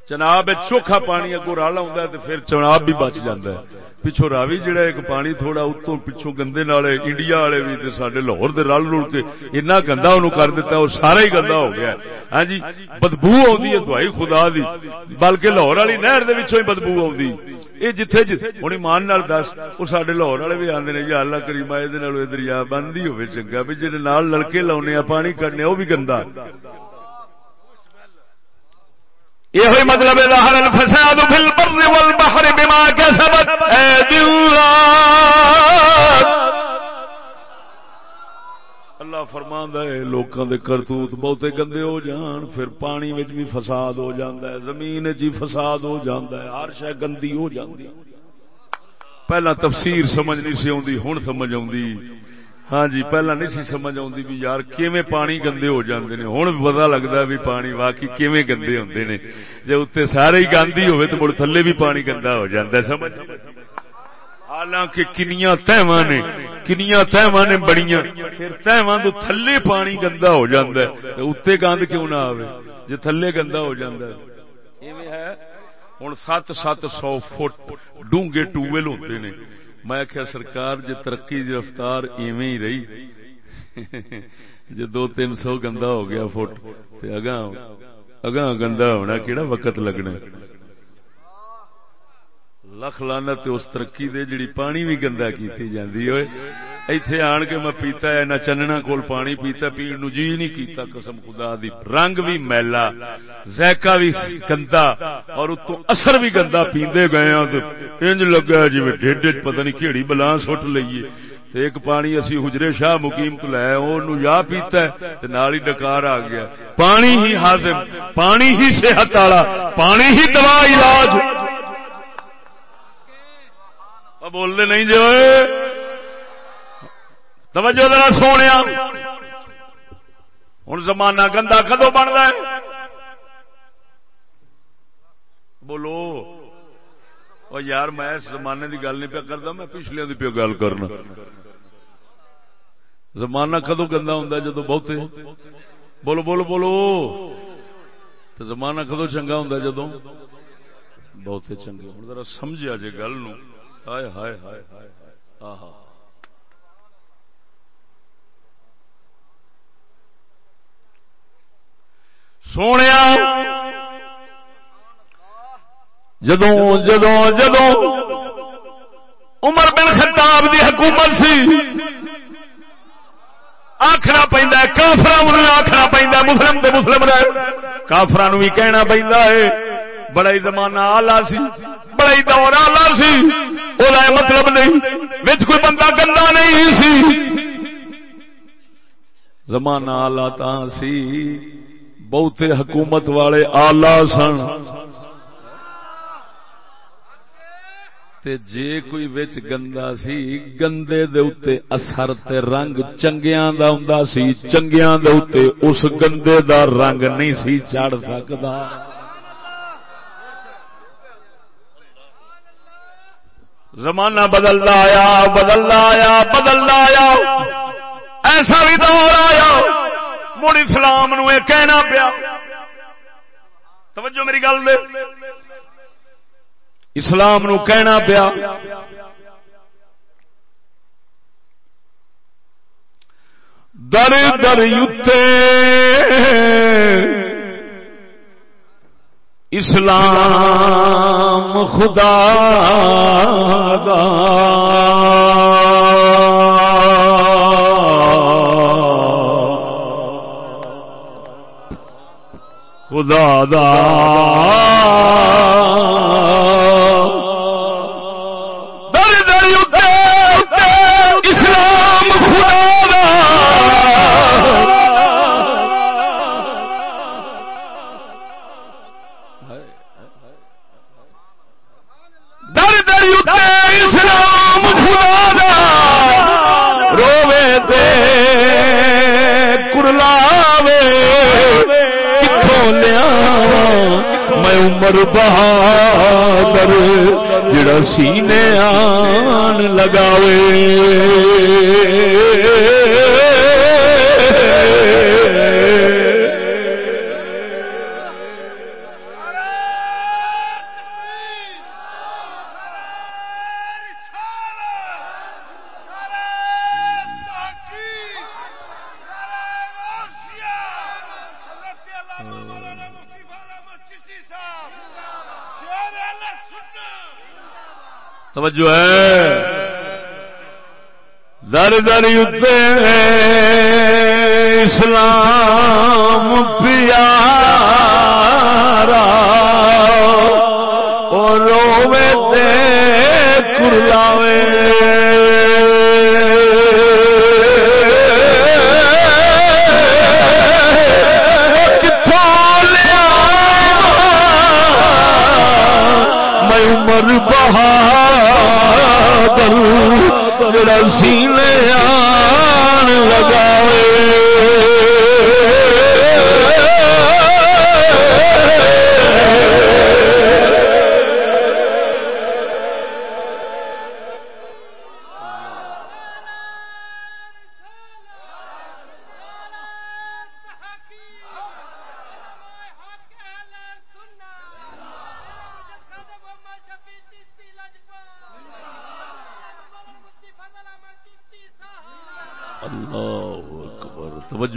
Speaker 1: چناب چوکھا پانی اگو رل آ پھر چناب بھی بچ جاتا ہے۔ پچھو راوی جڑا ایک پانی تھوڑا اتوں پچھو گندے نالے انڈیا والے بھی سارے لاہور دے رل رل کے اتنا گندا انہوں کر دیتا وہ سارا ہی گندا ہو گیا ہاں جی بدبو آئی ہے دوائی خدا دی بلکہ لاہور والی نہر ہی بدبو آئی یہ جتھے ہوں ایمان نال دس وہ سارے لاہور والے بھی آتے ہیں یا اللہ کریم یہ دریا بند ہی ہوے چنگا بھی جی لڑکے لاؤنے پانی کھڑنے وہ بھی گندا یہ ہوئی مطلب ظاہر الفساد فی البر والبحر بما کسبت ایدی اللہ اللہ فرمان ہے، لوکاں دے کرتوت بہتے گندے ہو جان، پھر پانی وچ بھی فساد ہو جاندا ہے، زمین وچ بھی فساد ہو جاندا ہے، ہر شے گندی ہو جاندی۔ پہلا تفسیر سمجھ نہیں سی اوندی ہن سمجھ اوندی ہاں جی پہلا نہیں سی سمجھ آتی بھی یار، کیویں پانی گندے ہو جاندے نے؟ ہن پتہ لگدا بھی پانی واقعی کیویں گندے ہوندے نے؟ جے اوتے سارے ہی گندی ہوے تے مڑ تھلے بھی پانی گندا ہو جاندا ہے، سمجھ؟ حالانکہ کنیاں تہواں نے، کنیاں تہواں نے بڑیاں، پھر تہواں تو تھلے پانی گندا ہو جاندا ہے، تے اوتے گند کیوں نہ آوے؟ جے تھلے گندا ہو جاندا ہے۔ ایویں ہے؟ ہن 7 700 فٹ ڈونگے ٹویل ہوندے نے۔ میں کیا سرکار جی ترقی دی رفتار ایویں ہی رہی۔ جی دو تین سو گندا ہو گیا فٹ اگاں اگاں گندا ہونا کیڑا وقت لگنا۔ لکھ لانا اس ترقی دے جڑی پانی بھی گندا کیتی جاندی ہوئے۔ ایتھے آن کے میں پیتا ہے، نہ چننا کول پانی پیتا پی نو جی نہیں کیتا، قسم خدا دی۔ رنگ بھی میلا، ذائقہ بھی گندا، اور اتو اثر بھی گندا پیندے گئے ہاں تے انج لگا جی ڈیڈ پتہ نہیں کیڑی بلا سٹ لئیے۔ تے ایک پانی اسی حجرے شاہ مقیم تو لے اونوں یا پیتا ہے تے نال ہی ڈکار آ گیا۔ پانی ہی ہاضم پانی ہی صحت والا، پانی ہی دوا علاج۔ بولنے نہیں جو توجہ ذرا سونے ہوں زمانہ گندا کدو بنتا ہے؟ بولو۔ اور یار، میں اس زمانے کی گل نہیں پیا کرتا میں پچھلے کی پیا گل کرنا۔ زمانہ کدو گندا ہوں جدو بہتے۔ بولو بولو بولو۔ تو زمانہ کدو چنگا ہوں جدو بہتے چنگے۔ ہوں ذرا سمجھا جی گل نو ہائے ہائے ہائے ہائے آہا ہاں ہاں ہاں۔ سونے جدو جدو جدو عمر بن خطاب دی حکومت سی آخنا پہنتا کافر آخنا پہنتا مسلم دے مسلم رہے کافر بھی کہنا پہنتا ہے بڑا ہی زمانہ آلہ سی، بڑا ہی دور آلہ سی۔ وہ مطلب نہیں بچ کوئی بندہ گندا نہیں سی۔ زمانہ آلہ تا سی، بہتے حکومت والے آلہ سن۔ تے جے کوئی وچ گندا سی، گندے دے اوتے اثر تے رنگ چنگیاں دا ہوندا سی، چنگیاں دے اوتے اس گندے دا رنگ نہیں سی، چڑھ سکدا۔ زمانہ بدلدا آیا بدلدا آیا بدلدا آیا۔ ایسا بھی دور آیا۔ مڑ اسلام نو کہنا پیا۔ توجہ میری گل دے۔ اسلام نو کہنا پیا۔ در در یوتے اسلام خدا دا۔ خدا دا۔ لیا میں عمر بہادر جڑا سینے آن لگاوے توجہ ہے۔ در در اسلام پیارا۔ اور روے دے کرلاوے۔ جڑا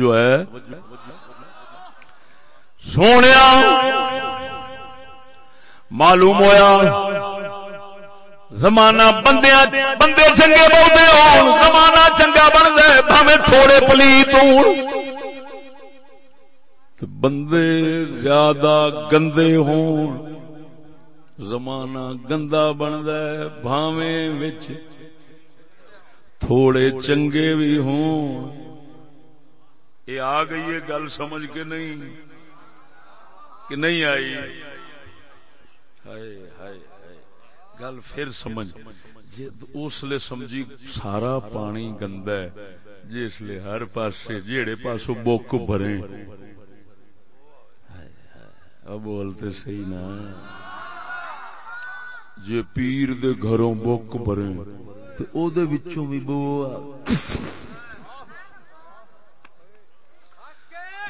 Speaker 1: توجہ ہے سونے معلوم ہویا، زمانہ بندے بندے چنگے بولتے ہو زمانہ چنگا بن گئے بھاوے تھوڑے پلیت بندے زیادہ گندے ہون، زمانہ گندا بن گئے بھاوے تھوڑے چنگے بھی ہوں یہ آ گئی ہے گل سمجھ کے نہیں، کہ نہیں آئی؟ گل پھر سمجھ۔ اس لیے سمجھی سارا پانی گندا ہے جس لیے ہر پاسے، جیڑے پاسوں بک بھرے بولتے صحیح نا۔ جی پیر دے گھروں بک بھرے تو او دے وچوں بھی بو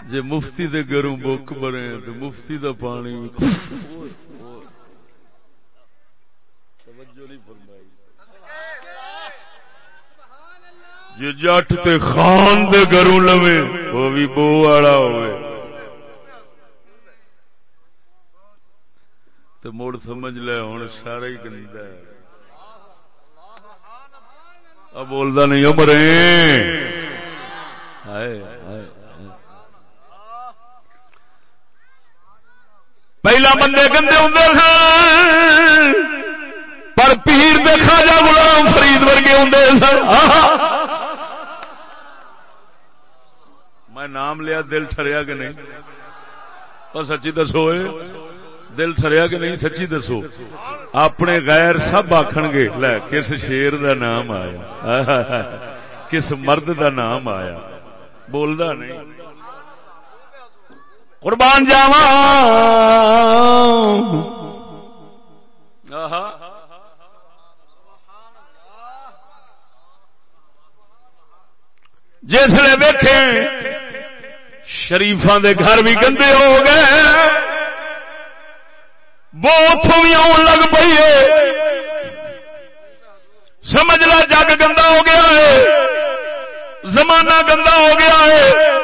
Speaker 1: جی مفتی دے گھروں بک بھرے تو مفتی دا پانی جی جٹ تے خان دے گھروں لوے وہ بھی بو والا ہوئے۔ تو مڑ سمجھ لے ہوں سارا ہی گندا ہے۔ اب بولتا نہیں امرے پہلا بندے گندے ہوں سن پر پیر دے خواجہ غلام فرید ورگے ہوں سن میں نام لیا دل ٹریا کہ نہیں اور سچی دسو دل ٹریا کہ نہیں سچی دسو اپنے غیر سب آخ گے لے کس شیر دا نام آیا کس مرد دا نام آیا بولدا نہیں قربان جاوا جسے دیکھے شریفان دے گھر بھی گندے ہو گئے. بہت بھی آن لگ پی ہے. سمجھ لا جگ گندا ہو گیا ہے. زمانہ گندا ہو گیا ہے.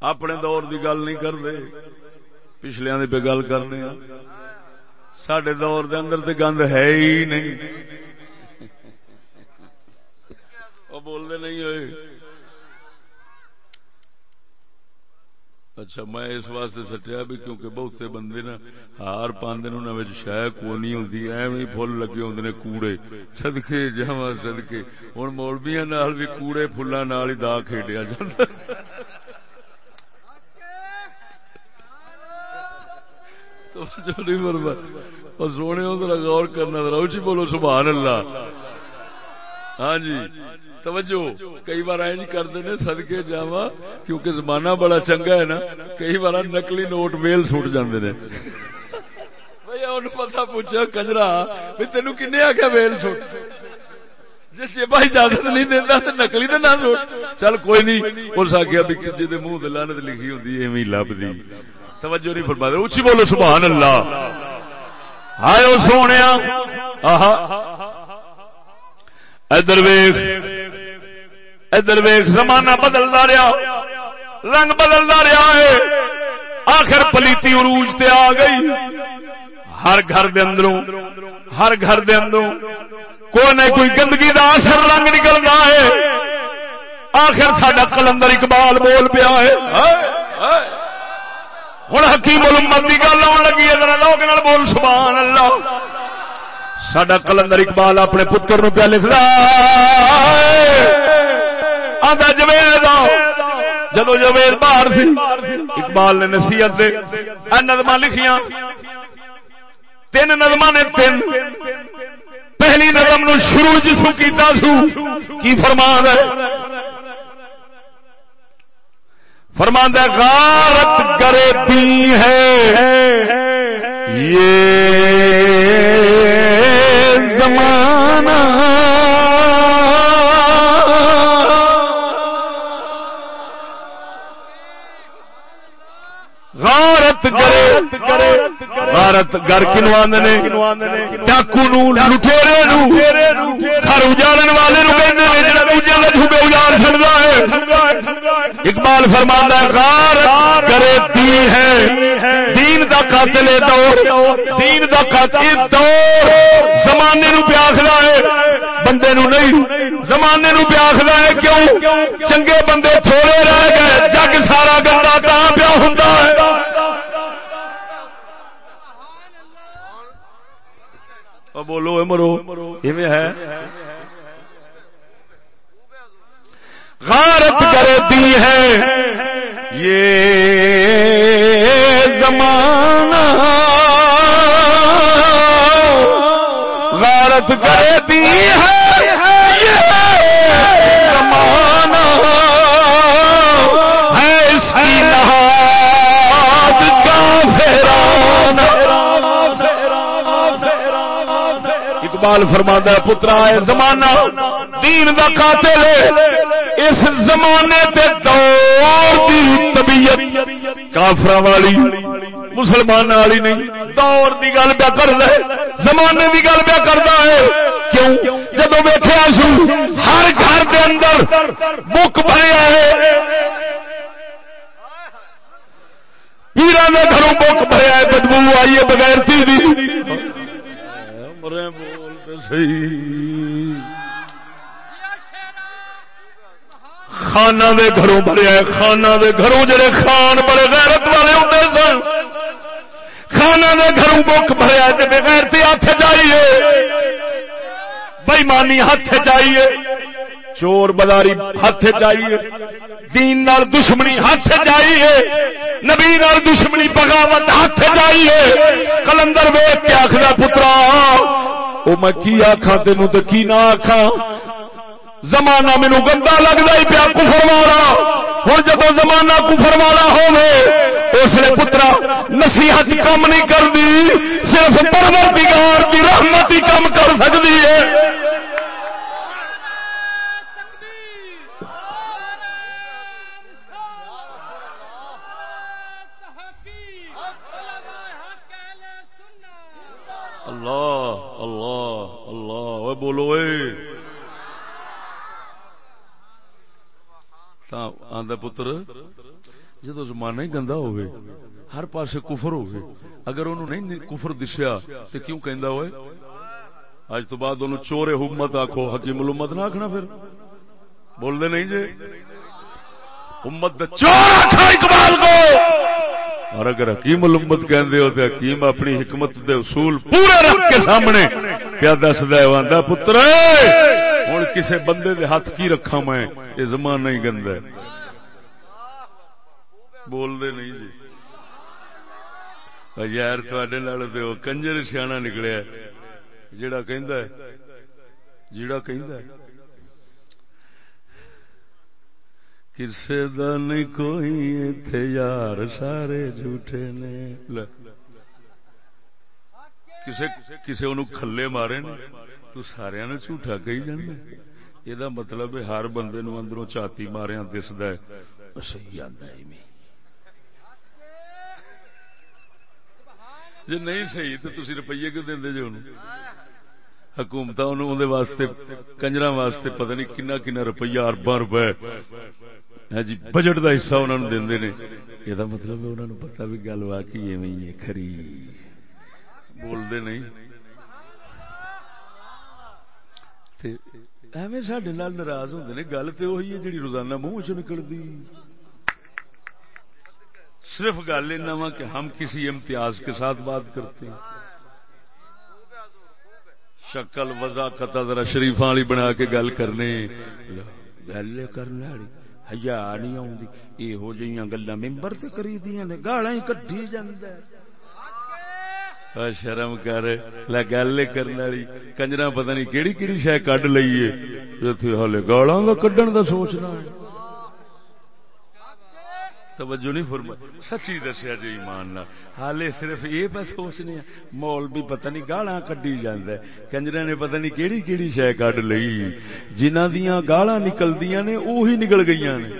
Speaker 1: اپنے دور کی گل نہیں کرتے۔ پچھلیا پہ گل کرنے سڈے دور دے اندر تو گند ہے ہی نہیں۔ وہ بولنے نہیں ہوئے۔ اچھا میں اس واسطے سٹیا بھی کیونکہ بہتے بندے نا ہار پاندے شہ کو نہیں ہوتی ایویں فل لگے ہوتے نے کوڑے۔ سدکے جا سدکے ہوں مولبیا بھی کوڑے فلان ہی دا کھیڈیا جا سونے غور کرنا روچی بولو، سبحان اللہ۔ ہاں جی توجہ۔ کئی بار این کرتے ہیں سدکے جا کیونکہ زمانہ بڑا چنگا ہے نا، کئی بار نکلی نوٹ ویل سٹ جاندے نے۔ پتا پوچھا کجرا بھی تین کن آخیا ویل سٹ جس بھائی اجازت نہیں دینا تو نکلی تو نہ سٹ چل، کوئی نہیں، اس آخیا بھی جی منہ لانت لکھی ہوں ایویں لبھی توجہ نہیں فرما اچھی بولو، سبحان اللہ۔ ہائے سونے ادھر ویخ ادھر ویخ زمانہ بدلتا رہا رنگ بدلتا رہا ہے۔ آخر پلیتی عروج تے آ گئی۔ ہر گھر دے اندروں، ہر گھر دے اندروں کوئی نہ کوئی گندگی دا اثر رنگ نکلتا ہے۔ آخر سڈا کلندر اقبال بول پیا ہے۔ ہوں حکیم الامت کی گل آن لگی ہے لوگ بول سبحان اللہ سڈا کلندر اقبال اپنے پتر نو پیا لکھتا آدھا جوید جدو جوید باہر سی اقبال نے نصیحت سے نظم لکھیاں تین نظم نے تین پہلی نظم نو شروع جسو کیتا سو کی فرمان ہے فرماندہ غارت کرے پی ہے۔ یہ زمان غارت کرے। غارت گر کنو آدھے ڈاکو نو لٹھیرے نو। گھر اجاڑن والے نو دوجے اجاڑ ہے۔ اقبال فرمانا غار کرے دی ہے۔ دین دا قاتل دور دین دا قاتل دور زمانے نو پیاسلا ہے۔ بندے نو نہیں۔ زمانے نو پیاسلا ہے کیوں؟ چنگے بندے تھوڑے رہ گئے جگ سارا گندا تا پیا ہوں بولو مرو ہے؟ غارت کرتی ہے۔ یہ زمانہ۔ غارت کرتی ہے۔
Speaker 2: اقبال فرما پترا ہے زمانہ، دین دا قاتل ہے. اس زمانے تے دور دی طبیعت کافر والی مسلمان والی نہیں. دور دی گل پہ کر دے زمانے دی گل پہ کرتا ہے. کیوں؟ جب ویخیا سو، ہر گھر دے اندر بک بھریا ہے. پیران نے گھروں بک بھریا ہے، بدبو آئی ہے بغیر تھی مرے بول سی خانہ دے گھروں بھریا ہے، خانہ دے گھروں جڑے خان بڑے غیرت والے ہوتے سن۔ خانہ دے گھروں بک بھریا بغیر ہاتھ چاہیے بےمانی ہاتھ چاہیے چور بداری ہاتھ چاہیے دین نال دشمنی ہاتھ چاہیے نبی نال دشمنی بغاوت ہاتھ چاہیے کلندر ویگ کے آخر پترا وہ میں کی آخا تینوں تو کی نہ آخا زمانہ مینو گندا لگتا ہی پیا کفر والا ہوں جب زمانہ کفر والا ہوے اس نے پترا، نصیحت کم نہیں کرتی صرف پرور کی رحمت ہی کم کر سکتی ہے۔
Speaker 1: اللہ۔ بولو آدھا پتر جدو زمانہ ہی گندا ہوئے، ہر پاسے کفر ہوئے، اگر انہوں نہیں کفر دسیا تو کیوں کہندا ہوئے؟ اج تو بعد انہوں چورے حکمت آکھو، حکیم الامت نہ آکھنا پھر۔ بول دے نہیں جے؟ امت دا چور آکھا، اقبال کو! اور اگر حکیم الامت کہندے ہو تو حکیم اپنی حکمت دے اصول پورے رکھ کے سامنے کیا دسدا ہے؟ واندا پتر ہن کسے بندے دے ہاتھ کی رکھا میں؟ یہ زمانہ ہی گندا۔ ہے بول دے نہیں جی۔ یار تھوڑے نال تے او کنجر سیاح نکلیا۔ جڑا کہندا ہے جڑا کہندا ہے۔ کسے دا نہیں کوئی تھے یار سارے جھوٹے نے۔ کسے کسے انہوں کھلے مارے نے۔ تو سارے نے جھوٹا کہی جانا۔ یہ دا مطلب ہے ہر بندے نو اندروں چاتی ماریا دسد ہے۔ صحیح آتا ہے جی نہیں صحیح تو تھی روپیے کیوں دیں جو جی انہوں؟ حکومت واسطے کنجر واسطے پتہ نہیں کنا کنا روپیہ اربا روپے۔ جی بجٹ کا حصہ انہوں نے دے نے یہ مطلب انہوں نے پتا بھی گل واقعی ایویں ہے کھری بولتے نہیں ایویں سڈے ناراض ہوتے ہیں گل تو وہی ہے جی روزانہ منہ چ نکلتی صرف گل یہ کہ ہم کسی امتیاز کے ساتھ بات کرتے ہیں شکل وزا کتا ذرا شریفا والی بنا کے گل کرنے گل کرنے والی ہزار نہیں آتی یہو جی گلا ممبر سے کری دیا نے گالا ہی کٹی جانا شرم کر گل کرنے والی کنجرا پتہ نہیں کہڑی کہڑی شہ کڈ لئیے ہالے گالا کا کڈن کا سوچنا ہے توجہ نہیں فرما سچی دسیا جی ایمان حالے صرف یہ پہ سوچنے ہاں، مول بھی پتہ نہیں گالا کڈی جانا کنجر نے پتہ نہیں کیڑی کیڑی شہ کڈ لئی۔ جنہ دیا گالا نکلدیا نے وہی نکل گئی نے۔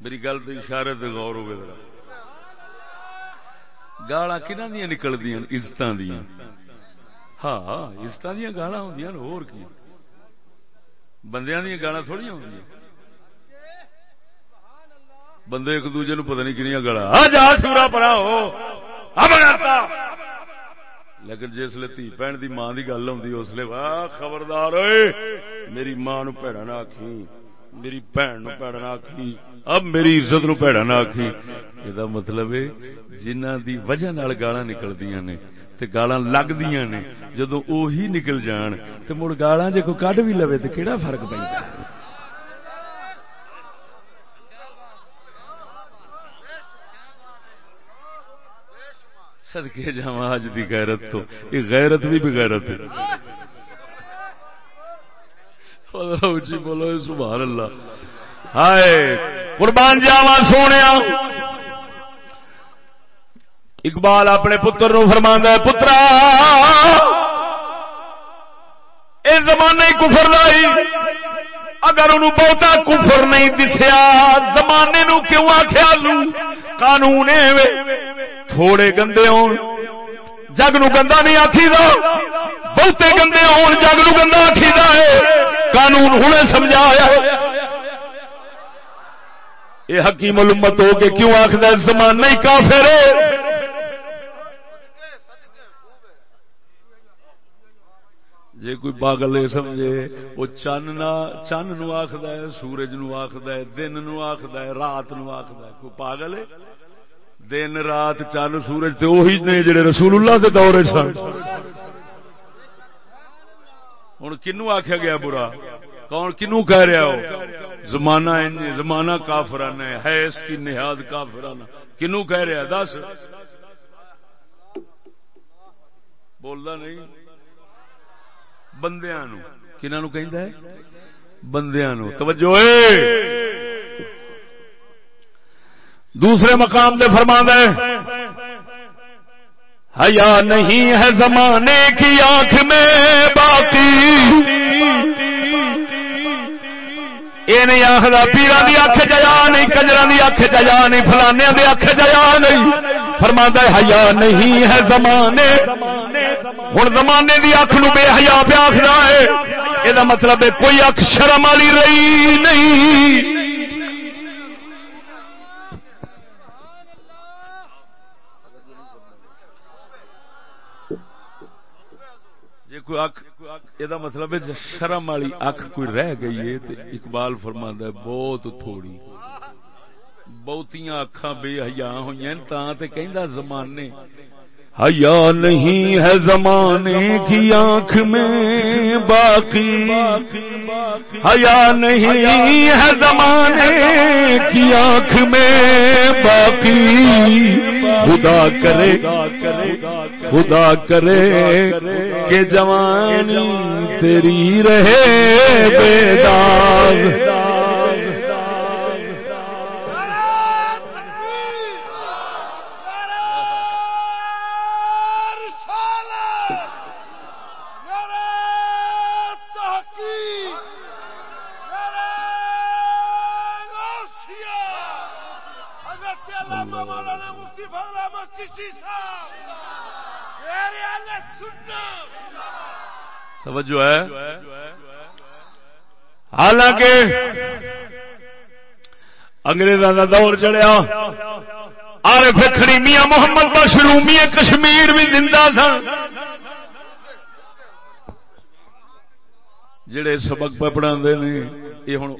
Speaker 1: میری گل تو اشارے تو غور ہوگا گالا کنہ دیا نکل دیا عزت دیا ہاں, ہاں، عزت دیا گالا ہوں اور کی بندیا دیا گالا تھوڑی ہو بندے ایک دوجے نو پتہ نہیں کنیا گالا جا، سورا پڑا ہو لیکن جسے تھی بھن دی ماں دی گل آتی اس لیے واہ، خبردار ہوئے۔ میری ماں نو پیڑا نہ آخی میری بھن نو پیڑا نہ آخی اب میری عزت نو پیڑا نہ آخی یہ مطلب ہے جنہ دی وجہ نال گالا نکلدیاں نے تے گالاں لگدیاں نے۔ جدو اوہی نکل جان تے مڑ گالاں جے کوئی کڈ بھی لوے تے کیڑا فرق پیندا سدکے جا اج دی غیرت تو۔ یہ غیرت بھی بغیرت ہے۔ جی بولو سبحان اللہ۔ ہائے، قربان جاوا سونے اقبال اپنے پتر نو فرما ہے، پترا یہ زمانے کفر لائی اگر انہوں بہتا کفر نہیں دسیا، زمانے نو کیوں آخیا لو قانون تھوڑے گندے ہون، جگ نو گندا نہیں آخی دا بہتے گندے ہون، جگ نو گندا آخی دا ہے۔ قانون ہوں سمجھایا یہ حکیم الامت ہو کے کیوں آخر زمانہ ہی کافر جی کوئی پاگل یہ سمجھے، وہ چن چن نو آخد ہے، سورج نو آخد ہے، دن نو آخد ہے، رات نو آخد ہے۔ کوئی پاگل ہے؟ دن، رات، چن، سورج تو وہی نے جڑے رسول اللہ کے دور سن۔ ہوں کنو آخیا گیا برا؟ کون کنو کہہ رہا ہو؟ زمانہ زمانہ کافرانہ ہے اس کی نہاد کافرانہ۔ کنو کہہ رہا دس۔ بولتا نہیں۔ بندیا نو کنہوں کہ بندیا نو توجہ دوسرے مقام دے فرما دے حیا نہیں ہے زمانے کی آنکھ میں باقی۔ یہ نہیں آخر پیران کی اکھ جیا نہیں کجرا کی اکھ جیا نہیں فلانے کی اکھ جیا نہیں فرما حیا نہیں ہے زمانے। ہوں زمانے کی اکھ نو بے حیا پہ آخر ہے یہ مطلب ہے کوئی اکھ شرم والی رہی نہیں। جی کوئی اک یہ مطلب ہے شرم والی اکھ کوئی رہ گئی ہے تو اقبال فرما ہے بہت تھوڑی بہتیاں اکھاں بے حیا ہوئی تا کہ زمانے حیا نہیں ہے زمانے کی آنکھ میں باقی۔ حیا نہیں ہے زمانے کی آنکھ میں باقی۔ خدا کرے خدا کرے کہ جوانی تیری رہے بیدار۔ توجہ ہے۔ حالانکہ انگریزوں کا دور چڑیا آر فکری میاں محمد بشرومی کشمیر بھی زندہ سن۔ جڑے سبق پہ پڑھا یہ ہوں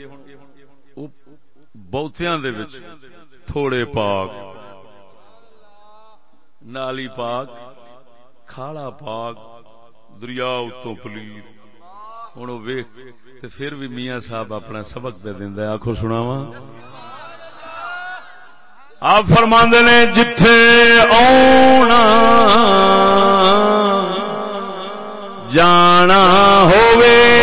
Speaker 1: بہتیاں تھوڑے پاک، نالی پاک، کھالا پاک۔ دریا اتو پلیت ہوں ویخ پھر بھی میاں صاحب اپنا سبق دے دینا آخو سناوا آپ فرما نے جتھے آنا جانا ہوئے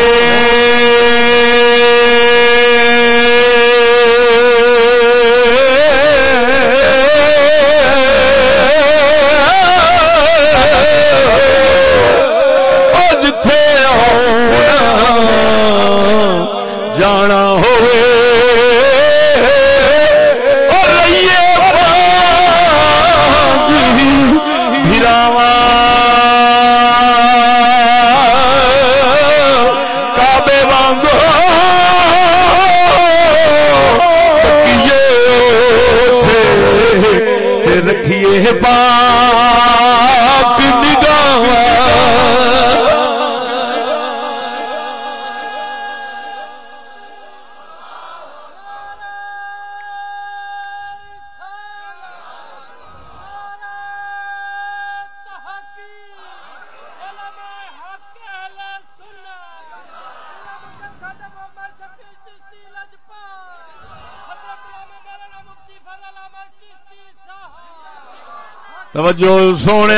Speaker 1: توجہ سونے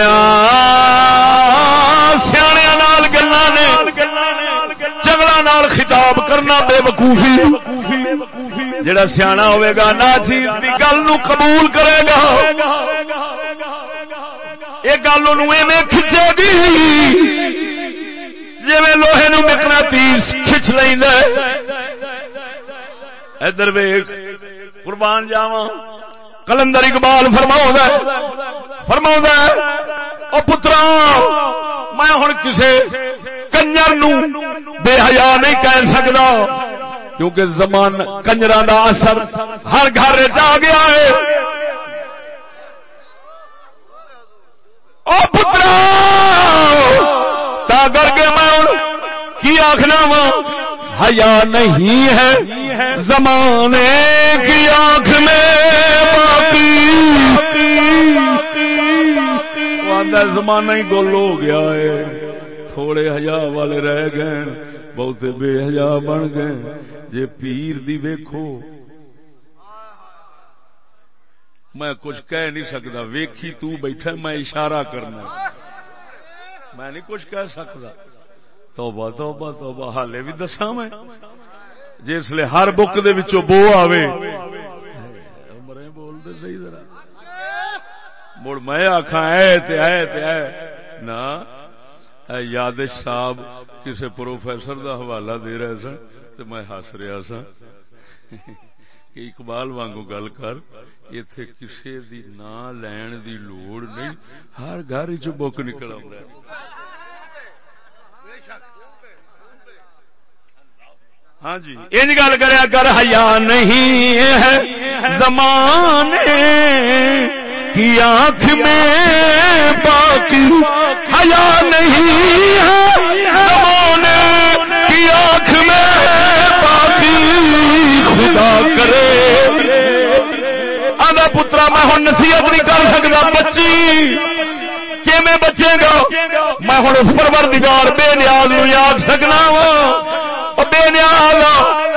Speaker 1: سیا گلا نے جگڑا نال خطاب کرنا بے وقوفی جڑا سیاح ہوئے گا، نا چیز کی گل قبول کرے گا۔ یہ گل کھچے گی جی لوہے نو مکنا تیس کھچ لینا ادھر ویخ قربان جاوا کلندر اقبال فرما فرما او پترا، میں ہوں کسے کنجر نو بے حیا نہیں کہہ سکتا کیونکہ زمان کنجر دا اثر ہر گھر آ گیا ہے۔ او پترا، تا کر کے میں کی آخنا وا؟ حیا نہیں ہے، زمانے کی آنکھ میں زمانہ ہی گول ہو گیا ہے۔ تھوڑے ہزا والے رہ گئے، بہتے بے حیا بن گئے۔ جے پیر دی ویکھو۔ میں کچھ کہہ نہیں سکتا، ویکھی تو بیٹھا، میں اشارہ کرنا۔ میں نہیں کچھ کہہ سکتا۔ توبہ توبہ توبہ۔ حالے بھی دسا میں۔ جس لیے ہر بک دے وچوں بو آوے۔ مرے بول دے صحیح ذرا۔ مڑ میں آخا ہے تے ہے تے ہے نا یادش صاحب کسی پروفیسر دا حوالہ دے رہے سن تو میں ہس رہا سا کہ اقبال وانگو گل کر اتے کسی دی نا لین دی لوڑ نہیں، ہر گھر چ بک نکل آ ہاں جی۔ ان گل کریا کر، حیا نہیں ہے، زمانے کی آنکھ میں باقی حیا نہیں ہے۔ زمانے کی آنکھ میں باقی خدا کرے۔ آدھا پترا میں ہوں نصیحت نہیں کر سکتا، بچی کہ میں بچے گا؟ میں ہوں اس پروردگار بے نیاز نو یاد سکنا وا۔ بے نیاز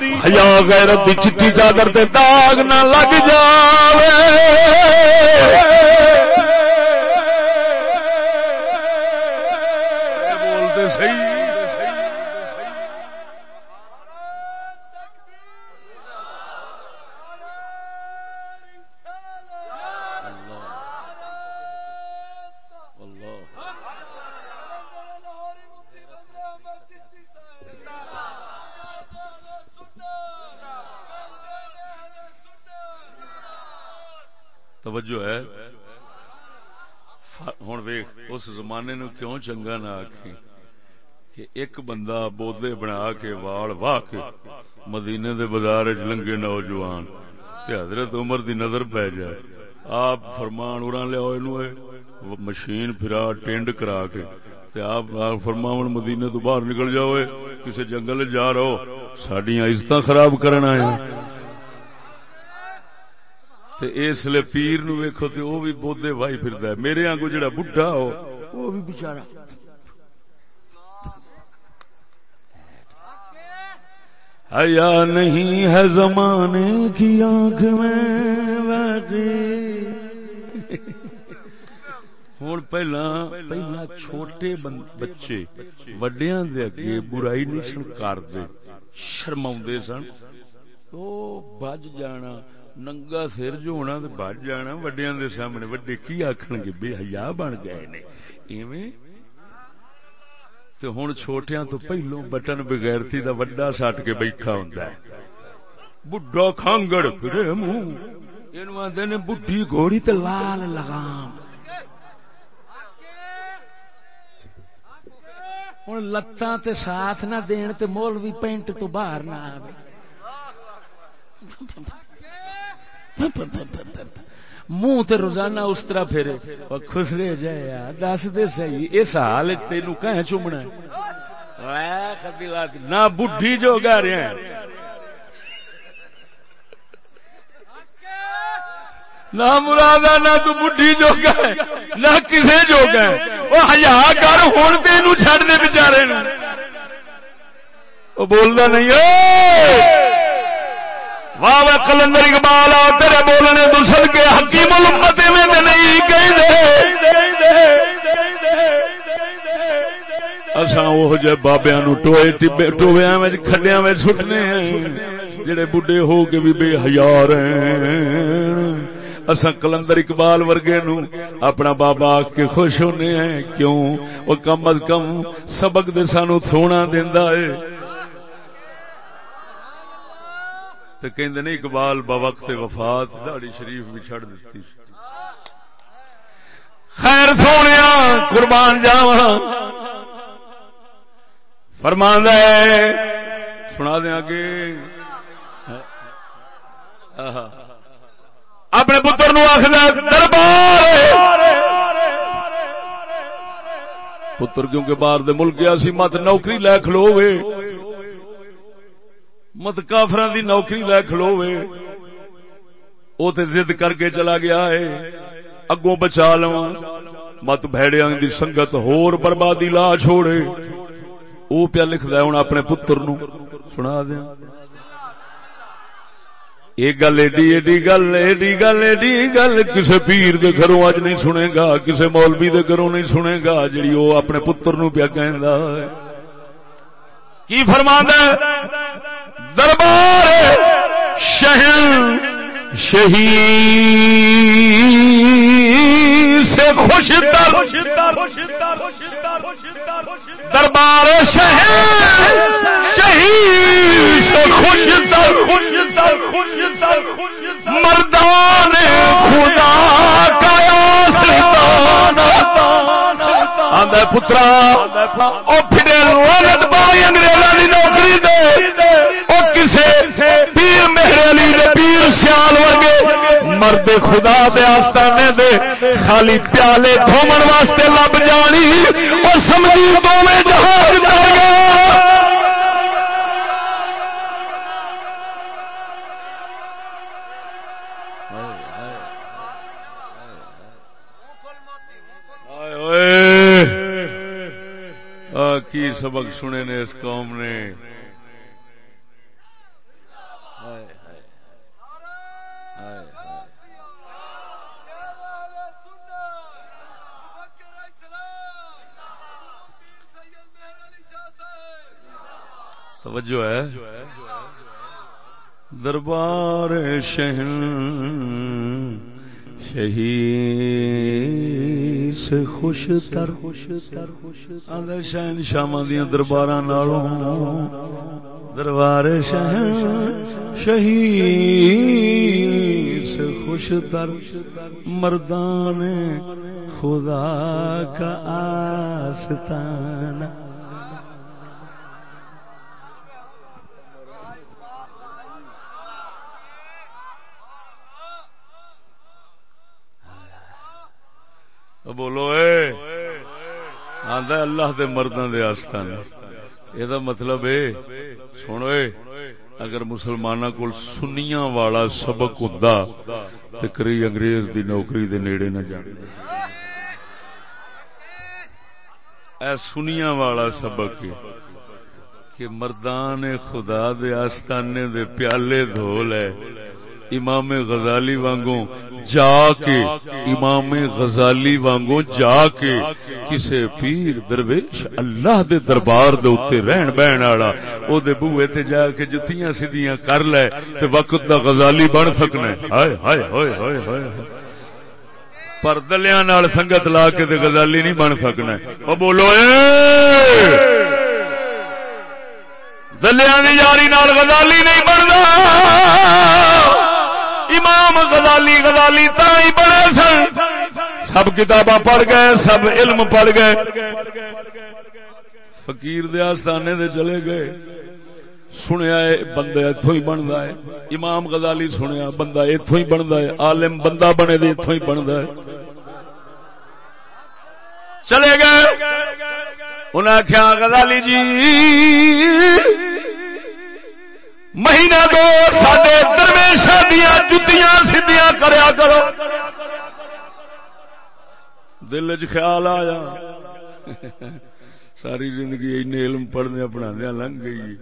Speaker 1: دی حیا غیرت دی چٹی چادر تے داغ نہ لگ جاوے۔ توجہ ہے۔ ہوں ویخ اس زمانے نو کیوں چنگا نہ آخی کہ ایک بندہ بودے بنا کے وال واہ کے مدینے دے بازار لنگے نوجوان، تے حضرت عمر دی نظر پی جائے۔ آپ فرمان ارا لیا مشین پھرا ٹینڈ کرا کے، تے آپ فرمان مدینے تو باہر نکل جاؤ کسی جنگل جا رہو سڈیا عزت خراب کرنا ہے اس لیے پیر نو ویکو تو وہ بھی بودے وائی پھر میرے آگو جڑا بڈھا ہو وہ بھی بچارا۔ حیا نہیں ہے زمانے کی آنکھ میں ہوں پہلا پہلا چھوٹے بچے وڈیا دے اگے برائی نہیں سن کرتے شرما سن۔ تو بج جانا۔ ننگا سر جو ہونا تو بج جانا وڈیا دے سامنے وڈے کی آخن گے؟ بے حیا بن گئے نے۔ ایویں؟ ہوں چھوٹیا تو پہلو بٹن بغیرتی دا وڈا سٹ کے بیٹھا ہوں بڈا کھانگڑ پھرے منہ یہ آدھے نے بڈھی گوڑی تے لال لگام ہوں لتاں تے ساتھ نہ دین تے مولوی پینٹ تو باہر نہ آئے منہ تے روزانہ اس طرح پھرے اور خسرے جائے دس دے سی اس حال تین کہ چومنا نہ بڈھی جو گا رہے ہیں نہ مرادہ نہ تو بڈھی جو گئے نہ کسے جو گئے وہ ہزار کر ہوں تین چڑ دے بچارے وہ بولنا نہیں واہ میں کلندر اقبال آ تیرے بولنے تو سد کے حکیم الامت میں تے نہیں کہیں اساں وہ جے بابیاں نو ٹوئے وچ کھڈیاں وچ سٹنے ہیں، جڑے بڈھے ہو کے بھی بے حیا رہن اساں کلندر اقبال ورگے نو اپنا بابا کے خوش ہونے ہیں، کیوں؟ او کم از کم سبق دے سانو تھوڑا دیندا ہے۔ تو کہ اقبال بوقت وفات داڑی شریف بھی چڑ دیتی خیر سونے قربان جاوا فرمان ہے، سنا دیا گے اپنے پتر نو آخر دربار پتر کیونکہ باہر دے ملک گیا سی، مت نوکری لے کھلو مت کافر دی نوکری لے کھلو وہ ضد کر کے چلا گیا ہے۔ اگوں بچا لو مت بھڑیا دی سنگت ہور بربادی لا چھوڑے۔ وہ پیا لکھ ہوں اپنے پتر نو۔ سنا دیا۔ یہ گل ایڈی ایڈی گل ایڈی گل ایڈی گل کسی پیر دے گھروں اج نہیں سنے گا کسی مولوی دے گھروں نہیں سنے گا جی وہ اپنے پتر نو پیا کہ کی فرما دربار شہر شہید سے خوش دربار شہر شہید سے خوش خوش خوش خوش مردان خدا کا پترا وہ فڈل بائی انگریزوں کی نوکری دے وہ کسے پیر مہر علی دے پیر سیال ورگے مرد خدا دے آستانے دے خالی پیالے دھومن واسطے لب جانی اور سمجھی دونوں جہاں کی سبق سنے نے اس قوم نے؟ توجہ ہے۔ دربار شہن شہید سے خوش تر خوش تر خوش شہن شام دیا دربار دربار شہن شہید سے خوش تر مردان خدا کا آستانہ بولو، اے آدھا اللہ دے مردوں دے آستان یہ مطلب ہے سنو اے، اگر مسلمانوں کو سنیا والا سبق ہوتا تو کری انگریز دی نوکری دے نیڑے نہ جان۔ اے سنیا والا سبق اے، کہ مردان خدا دے آستانے دے پیالے دھول ہے۔ امام غزالی وانگوں جا کے امام غزالی وانگوں جا کے کسے پیر درویش اللہ دے دربار دے اوتے رہن بہن والا، او دے بوئے تے جا کے جتیاں سیدیاں کر لے، تے وقت دا غزالی بن سکنا ہے ہائے ہائے ہائے ہائے ہائے۔ پر دلیاں نال سنگت لا کے تے غزالی نہیں بن سکنا او بولو، اے! دلیاں دی یاری نال غزالی نہیں بندا۔ امام غزالی غزالی تھی بڑے سن۔ سب کتاباں پڑھ گئے، سب علم پڑھ گئے۔ فقیر دے آستانے دے چلے گئے۔ سنیا ہے، بندہ اتوں ہی بنتا ہے۔ امام غزالی سنیا، بندہ اتوں ہی بنتا ہے۔ عالم بندہ بنے دے اتوں ہی بنتا ہے۔ چلے گئے۔ انہیں آخیا غزالی جی مہینہ دو سڈے درویشا دیا جتیاں سیدیاں کریا کرو۔ دل چ خیال آیا۔ ساری زندگی این علم پڑھنے پڑھا لنگ گئی۔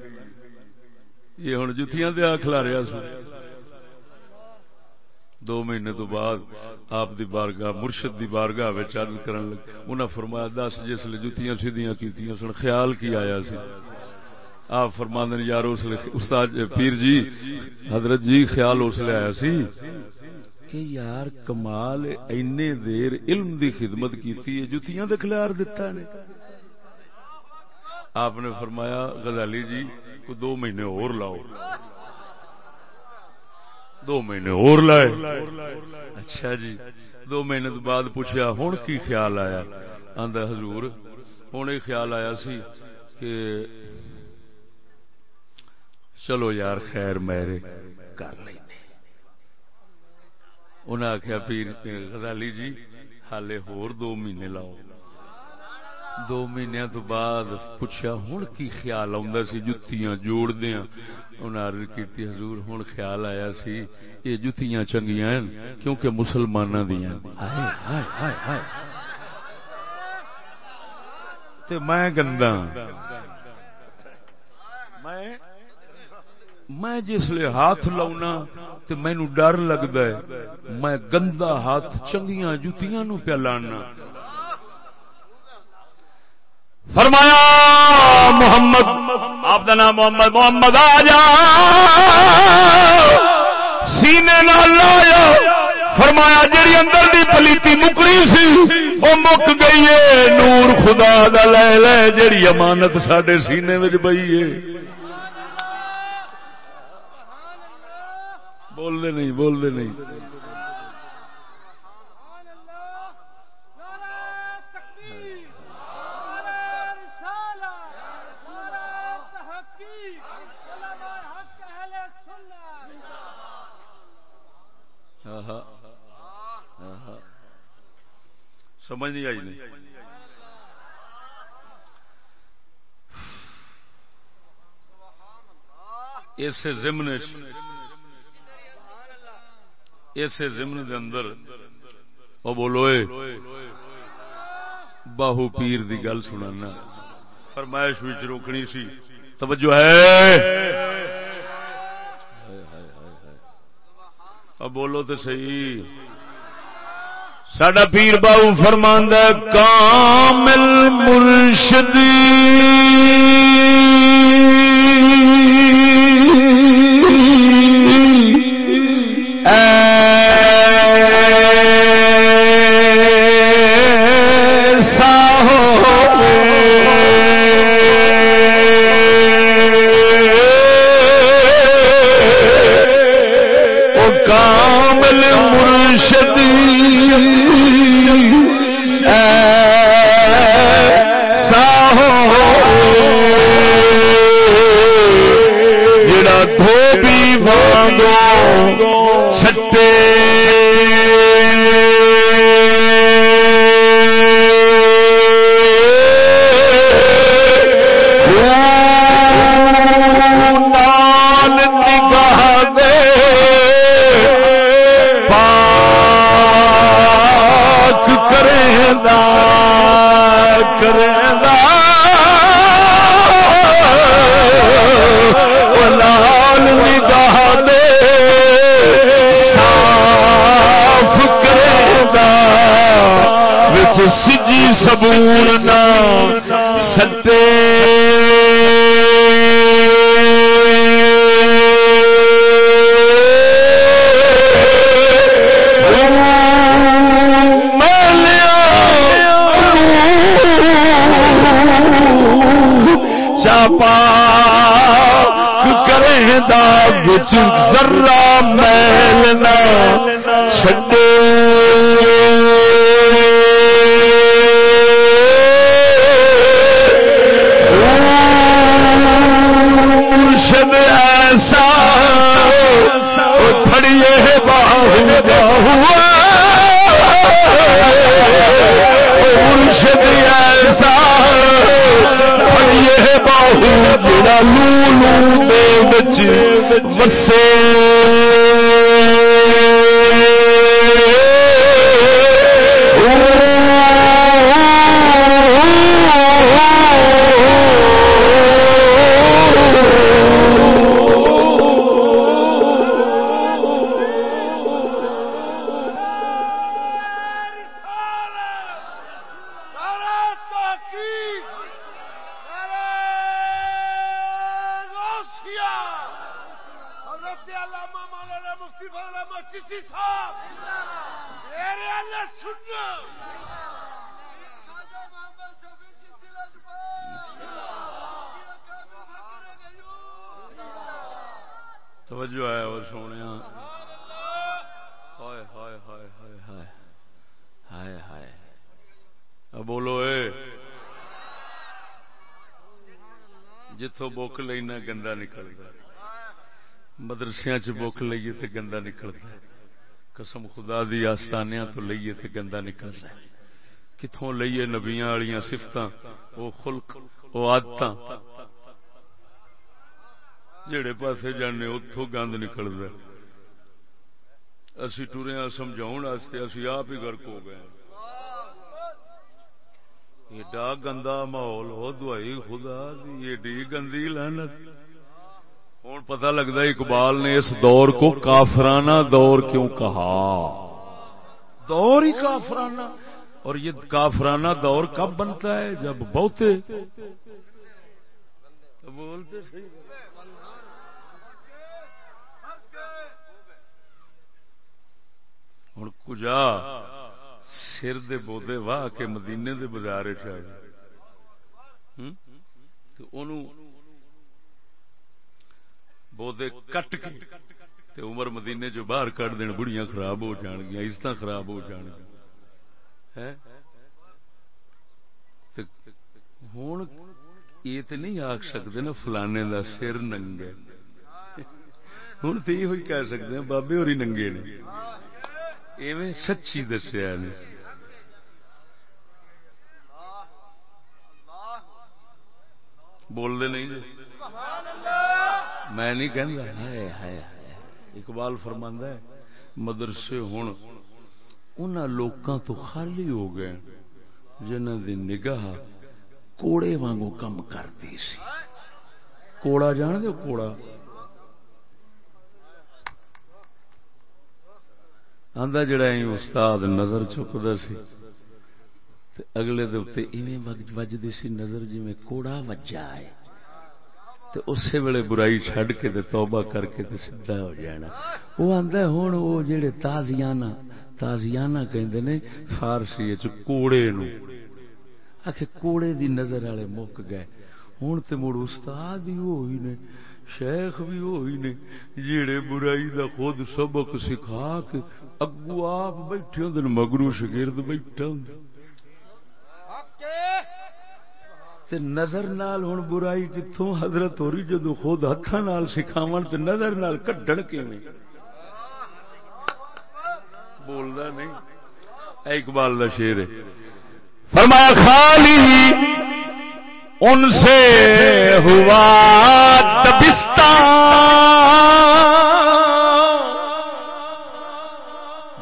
Speaker 1: یہ ہوں جتیاں دیا کھلا رہا سو
Speaker 3: دو مہینے تو بعد آپ دی بارگاہ، مرشد دی بارگاہ عرض کرن لگ، انہاں فرمایا، دس جس لے جتیاں سیدھیاں کیتیاں سن، خیال کی آیا سی؟ آپ فرماندن یار اس استاد پیر جی حضرت جی خیال اس لے آیا سی کہ یار کمال اینے دیر علم دی خدمت کیتی ہے جتیاں دے کھلار دیتا نے۔ آپ نے فرمایا، غزالی جی کو دو مہینے اور لاؤ۔ دو مہینے اور لائے۔ اچھا جی دو مہینے بعد پوچھا ہوں کی خیال آیا؟ آدھا حضور ہوں یہ خیال آیا سی کہ چلو یار، خیر میرے کر لیں۔ انہیں آخیا پیر غزالی جی ہالے ہور دو مہینے لاؤ۔ دو مہینوں تو بعد پوچھا ہوں کی خیال سی؟ جتیاں جوڑ دیا انہیں کی حضور ہوں خیال آیا سی، یہ جتیاں چنگیاں ہیں کیونکہ مسلمان دیا میں گندا میں میں جس لیے ہاتھ لاؤنا تو مینو ڈر لگتا ہے، میں گندا ہاتھ چنگیاں جتیاں نو پیا لانا۔
Speaker 1: فرمایا، محمد، آپ کا نام محمد محمد آ جا۔ سینے لایا۔ فرمایا جڑی اندر دی پلیتی مکری سی وہ مک گئی ہے۔ نور خدا دا لے لے جڑی امانت سڈے سینے میں بئی ہے۔
Speaker 3: بول دے نہیں۔ بول دے نہیں سمجھ نہیں آئی نہیں۔ اسے زمن اسے زمن دے اندر وہ بولو باہو پیر دی گل سنانا۔ فرمائش وچ روکنی سی۔ توجہ ہے۔ اب بولو تو صحیح۔
Speaker 1: سڈا پیر باؤ فرماند کامل مرشدی۔ ذرہ جی مفتی مولانا صاحب۔ میرے اللہ سننا توجہ ہے اور سونے ہاں۔ ہائے ہائے بولو اے۔ جتوں بک لینا گندا نکل گیا مدرسیا چ بک لیے تو گندا نکلتا قسم خدا دی آستانیاں تو لئیے تے گندا نکلتا کتوں لئیے نبیاں والی سفت وہ خلق وہ آدت جڑے پاسے جانے اتوں گند نکلتا اسی ٹوریا سمجھاؤ اسی آپ ہی گرک ہو گئے ایڈا گندا ماحول ہو دوائی خدا دی، ایڈی گندی لانت ہوں پتہ لگتا اقبال نے اس دور کو کافرانہ دور کیوں کہا؟ دور ہی کافرانہ۔ اور یہ کافرانہ دور کب بنتا ہے؟ جب بہتے۔ بولتے ہوں کجا سر دے بودے واہ کے مدینے دے بازار بودے کٹ کے تے عمر مدینے جو باہر کٹ دین بڑیاں خراب ہو جان گیا عزت خراب ہو جان گیا ہوں یہ تو نہیں آخ سکتے نا فلانے دا سر ننگے۔ ہوں تو یہ کہہ سکتے ہیں، بابے ہوری ننگے نے۔ ایویں سچی دسیا نے۔ بولتے نہیں جی؟ میں نہیں اقبال فرماندہ ہے، مدرسے ہوں ان لوکاں تو خالی ہو گئے جنہ دی نگاہ کوڑے وانگو کم کرتی سی۔ کوڑا جان دو کوڑا؟ آندا جڑا استاد نظر چکتا سی اگلے دے ایویں وجدی سی نظر جی میں کوڑا وجا ہے۔ تے اسی ویلے برائی چھڈ کے تے توبہ کر کے تے سیدھا ہو جانا۔ وہ آندا ہن او جڑے تازیانہ تازیانہ کہندے نے فارسی وچ کوڑے نو۔ آکھے کوڑے دی نظر والے مک گئے۔ ہن تے مڑ استاد ہی ہوئی نے، شیخ بھی ہوئی نے، جیڑے برائی دا خود سبق سکھا کے اگو آپ بیٹھے ہوں مگرو شگرد بیٹھا ہوں تے نظر نال ہوں برائی کتوں حضرت ہو رہی جدو خود ہاتھ نال سکھاو تے نظر نال کڈن کی بولنا نہیں۔ اے اقبال کا شیر ہے۔ فرمایا، خالی ان سے ہوا دبستان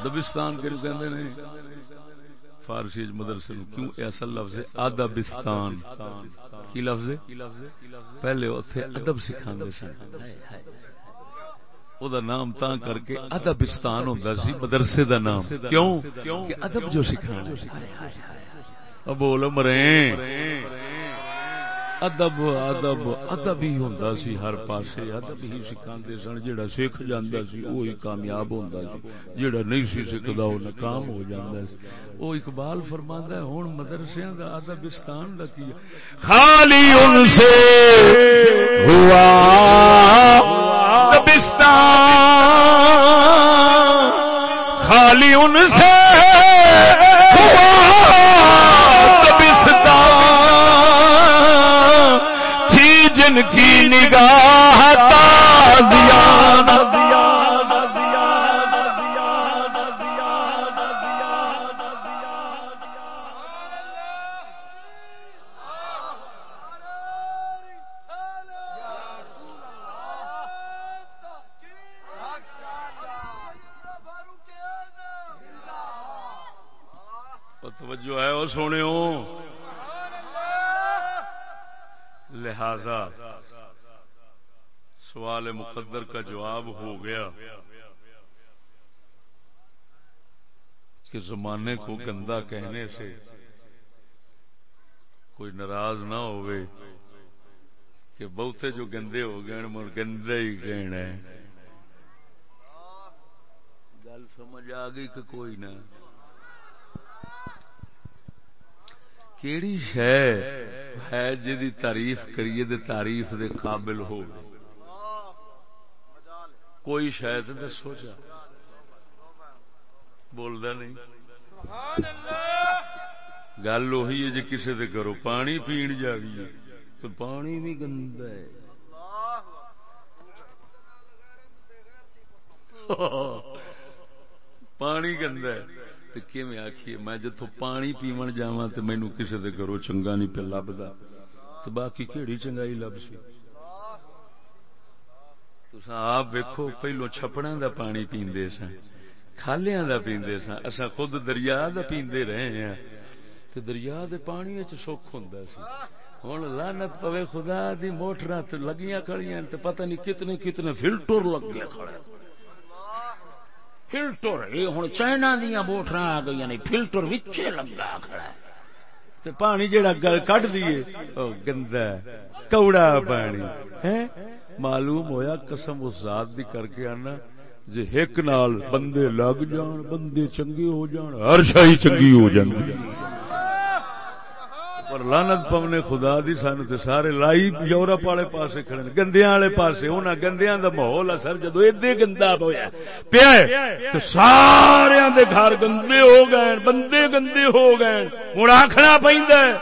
Speaker 1: دبستان کے کہتے ہیں فارسی مدرسے کیوں؟ ایسا لفظ ہے ادبستان کی لفظ پہلے اتنے ادب سکھا سن۔ وہ نام تا کر کے ادبستان ہوتا سی، مدرسے دا نام۔ کیوں؟ کہ ادب جو سکھا بولو مرے ادب ادب ادب ہی ہوں سی ہر پاسے۔ ادب ہی سکھا سن جا سکھ جانا سی وہی کامیاب ہوں جا نہیں سی سکھتا وہ ناکام ہو جاتا سی۔ وہ اقبال فرما ہوں مدرسے کا ادبستان کا کی خالی ان سے ہوا ادبستان خالی ان سے ان کی نگاہ تازیہ لہذا سوال مقدر کا جواب ہو گیا کہ زمانے کو گندا کہنے سے کوئی ناراض نہ ہوئے کہ بہتے جو گندے ہو گئے مر گندے ہی کہنا ہے گل سمجھ آ گئی کہ کوئی نہ۔ کیڑی شہ ہے جی تعریف کریے دے تعریف دے قابل ہو کوئی شاید دسو چا بولتا نہیں۔ گل اہی ہے جی کسی دے کرو پانی پین جائیے تو پانی بھی گندا ہے۔ پانی گندا ہے۔ میں آخیے میں جتوں پانی پیو جا تو مینو کسی دے گھروں چنگا نہیں پہ لبدا۔ تو باقی کہڑی چنگائی لب سی آپ ویکو پہلو چھپڑا دا پانی پیندے سن، کھالیاں دا پیندے سن اصا خود دریا دا پیندے رہے ہیں تو دریا دے پانی سکھ ہوں سی۔ ہوں لانت پوے خدا دی موٹر لگیاں کھڑیاں تو پتہ نہیں کتنے کتنے فلٹر لگے کھڑے۔ فلٹر یہ ہوں چائنا دیا موٹر آ گئی نہیں فلٹر وچے لگا کھڑا ہے تے پانی جڑا گل کٹ دیے او گندا کوڑا پانی معلوم ہویا قسم اس ذات دی کر کے آنا جی ایک نال بندے لگ جان بندے چنگے ہو جان ہر شاہی چنگی ہو جاندی پر لانت پونے خدا دی سانو تے سارے لائی یورپ والے پاسے کھڑے گندیاں والے پاسے انہاں گندیاں دا ماحول اثر جدو ایڈے گندا ہویا پیا تے سارے دے گھر گندے ہو گئے بندے گندے ہو گئے ہن آکھنا پیندا ہے۔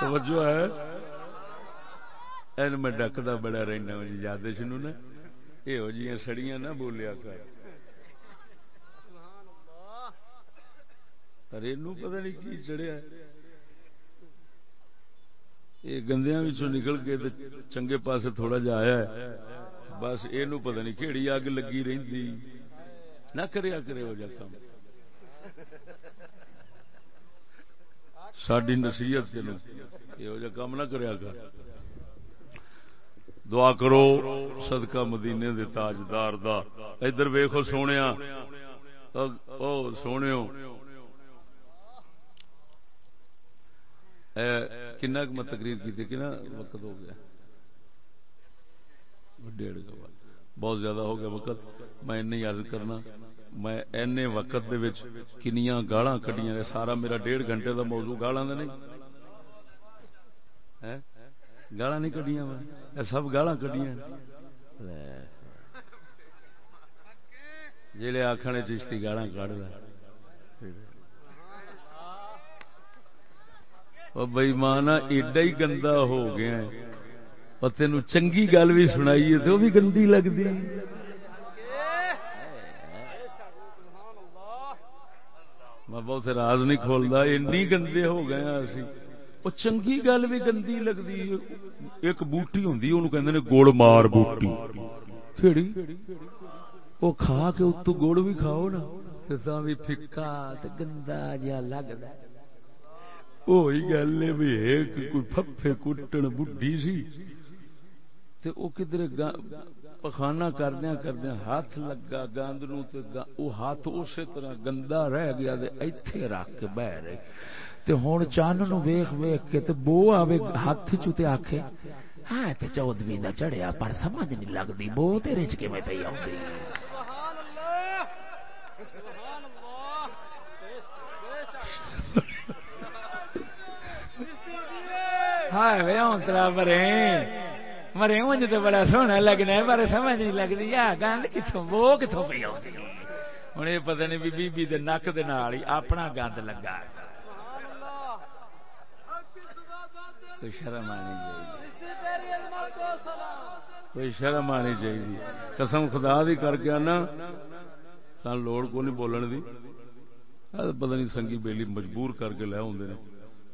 Speaker 1: توجہ ہے۔ میں ڈکتا بڑا رہنا یاد نا یہ جی سڑیاں نہ بولیا کر پر یہ پتا نہیں کی چڑھیا یہ گندیا نکل کے چنگے پاس تھوڑا جا آیا ہے بس یہ پتا نہیں کہڑی اگ لگی رہی نہ کریا کرے ہو جا کام ساری نصیحت یہ کام نہ کریا کر دعا کرو، صدقہ مدینے دے تاجدار دا۔ ادھر ویخو سونے سونے کنا میں تقریر کی کنا وقت ہو گیا۔ ڈیڑھ کا بہت زیادہ ہو گیا وقت۔ میں این یاد کرنا۔ میں این وقت دے وچ کنیاں گالا کٹیاں سارا میرا ڈیڑھ گھنٹے دا موضوع گالاں گالا نہیں۔ گالا نہیں کٹیاں میں سب گالا کٹیاں جی آخر چشتی گالا کٹ بئی مانا ایڈا ہی گندا ہو گیا اور تین چنگی گل بھی سنائی ہے تو بھی گندی لگتی میں بہت راز نہیں کھولتا این گندے ہو گئے اسی۔ وہ چنگی گل بھی گندی لگتی ایک بوٹی ہوں کہ گڑ مار بوٹی کھیڑی وہ کھا کے اتو گڑ بھی کھاؤ نا بھی فکا گندا جا لگتا وہی گل ہے بھی ایک کوئی پھپے کٹن بڈھی سی تے او کدھر پخانا کردیا کردیا ہاتھ لگا گند نو ہاتھ اسی طرح گندا رہ گیا ایتھے رکھ کے بہ رہے۔ تے ہوں چان نو ویخ ویخ کے تے بو آوے ہاتھ چوتے آکھے ہاں تے چودویں دا چڑھیا پر سمجھ نہیں لگدی، بو تیرے چ کیویں پئی آوندی؟ ہائے وے اونترا مرے مرے اونج تے بڑا سونا لگنا ہے پر سمجھ نہیں لگدی آ گند کتھوں بو کتھوں پئی آوندی ہن یہ پتہ نہیں بی بی دے نک دے نال ہی اپنا گند لگا کوئی شرم آنی چاہیے کوئی شرم آنی چاہیے قسم خدا دی کر کے آنا سن لوڑ کو نہیں بولن دی پتہ نہیں سنگی بیلی مجبور کر کے لے ہوں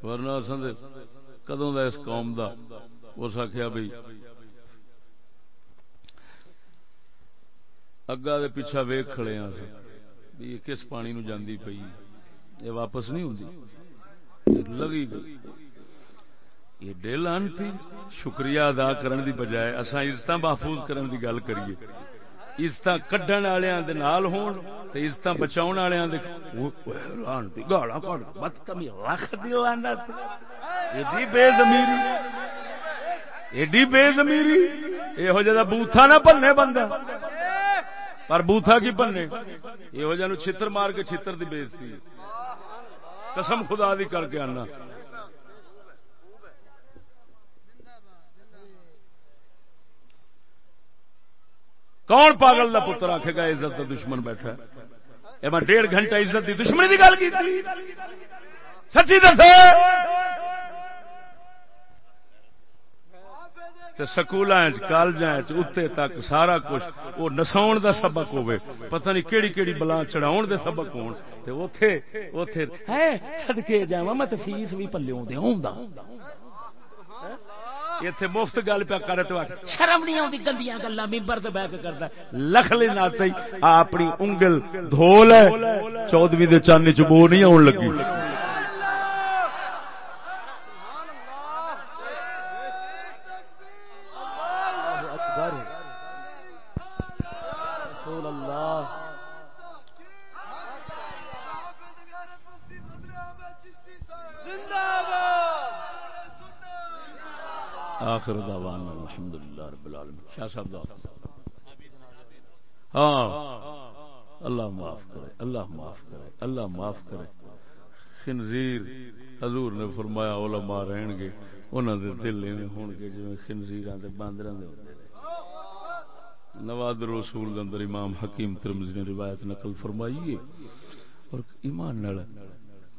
Speaker 1: ورنہ اصل کدوں دا اس قوم دا اس آخیا بھائی اگا دے پیچھا ویگ کھڑے ہاں یہ کس پانی نو جاندی پئی؟ یہ واپس نہیں ہوں لگی گئی ایڈے لانتی شکریہ ادا کرن دی بجائے اساں عزت محفوظ کرن دی گل کریے۔ عزت کڈن والےاں دے نال ہون تے عزت بچاون والےاں دے لانتی گالاں کڈ بدتمی رکھ دیو انت ایدی بے ضمیری ایڈی بے زمیری یہو جہ بوتھا نہ بننے بندہ۔ پر بوتھا کی بننے؟ یہو جہ چھتر مار کے چھتر دی بےزتی قسم خدا دی کر کے آنا۔ کون پاگل کا پتر آخے گا، عزت کا دشمن بیٹھا ہے۔ میں ڈیڑھ گھنٹہ عزت کی دشمنی کی گل کی سچی دس سکول کالج اتنے تک سارا کچھ۔ وہ نساؤ دا سبق ہوے پتہ نہیں کیڑی کیڑی بلا چڑھاؤ دے سبق ہون۔ سدکے جا میں فیس بھی پلو دیا اتنے مفت گل پیا کر شرم نہیں آتی گندیا گلا ممبر سے بہ کے کرتا لکھ لینا اپنی انگل دھول ہے۔ چودویں چاند چ بو نہیں آن لگی۔ آخر دعوانا الحمدللہ رب العالمین۔ شاہ صاحب دعا۔ ہاں۔ اللہ معاف کرے، اللہ معاف کرے، اللہ معاف کرے۔ خنزیر، حضور نے فرمایا علماء رہن گے، انہاں دے دل ایویں ہون گے جویں خنزیراں تے باندراں دے ہوندے نواد رسول دے اندر امام حکیم ترمذی نے روایت نقل فرمائی ہے اور ایمان نال،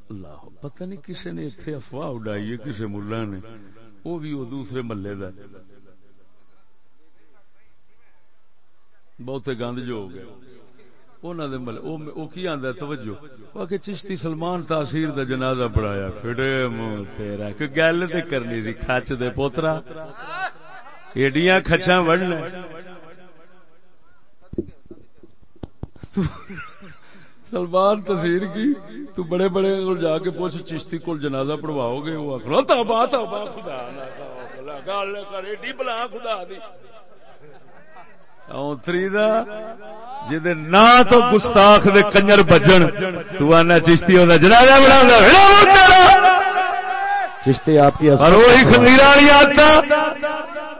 Speaker 1: اللہ، پتہ نہیں کسی نے ایتھے افواہ اڑائی ہے کسی مولا نے۔ وہ بھی وہ دوسرے محلے کا بہتے گند جو ہو گیا توجہ۔ چشتی سلمان تاثیر دا جنازہ پڑھایا۔ گل تے کرنی سی کچ دے پوترا۔ ایڈیاں کچا وڑنا سلمان تصویر کی تو بڑے بڑے جا کے پوچھ چشتی کو جنازہ پڑواؤ گے؟ وہ آخر تابا تابا خدا گل کر ایڈی بلا خدا دی۔ نا تو گستاخ دے کنجر بجن تو آنا چشتی جنازہ بنا
Speaker 4: چشتی آپ کی
Speaker 1: وہی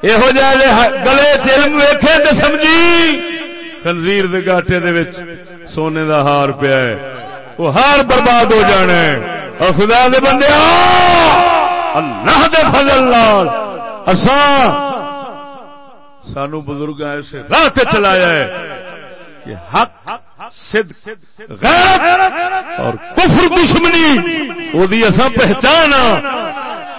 Speaker 1: یہو گلے چلم تو سمجھی۔ خنزیر دے گاٹے دے وچ۔ سونے دا ہار پیا ہے۔ وہ ہار برباد ہو جانا ہے۔ اور خدا دے بندے اللہ دے فضل لال اساں سانو بزرگ ایسے راہ سے چلایا ہے کہ حق، صدق، غیرت اور کفر دشمنی، وہ اساں پہچان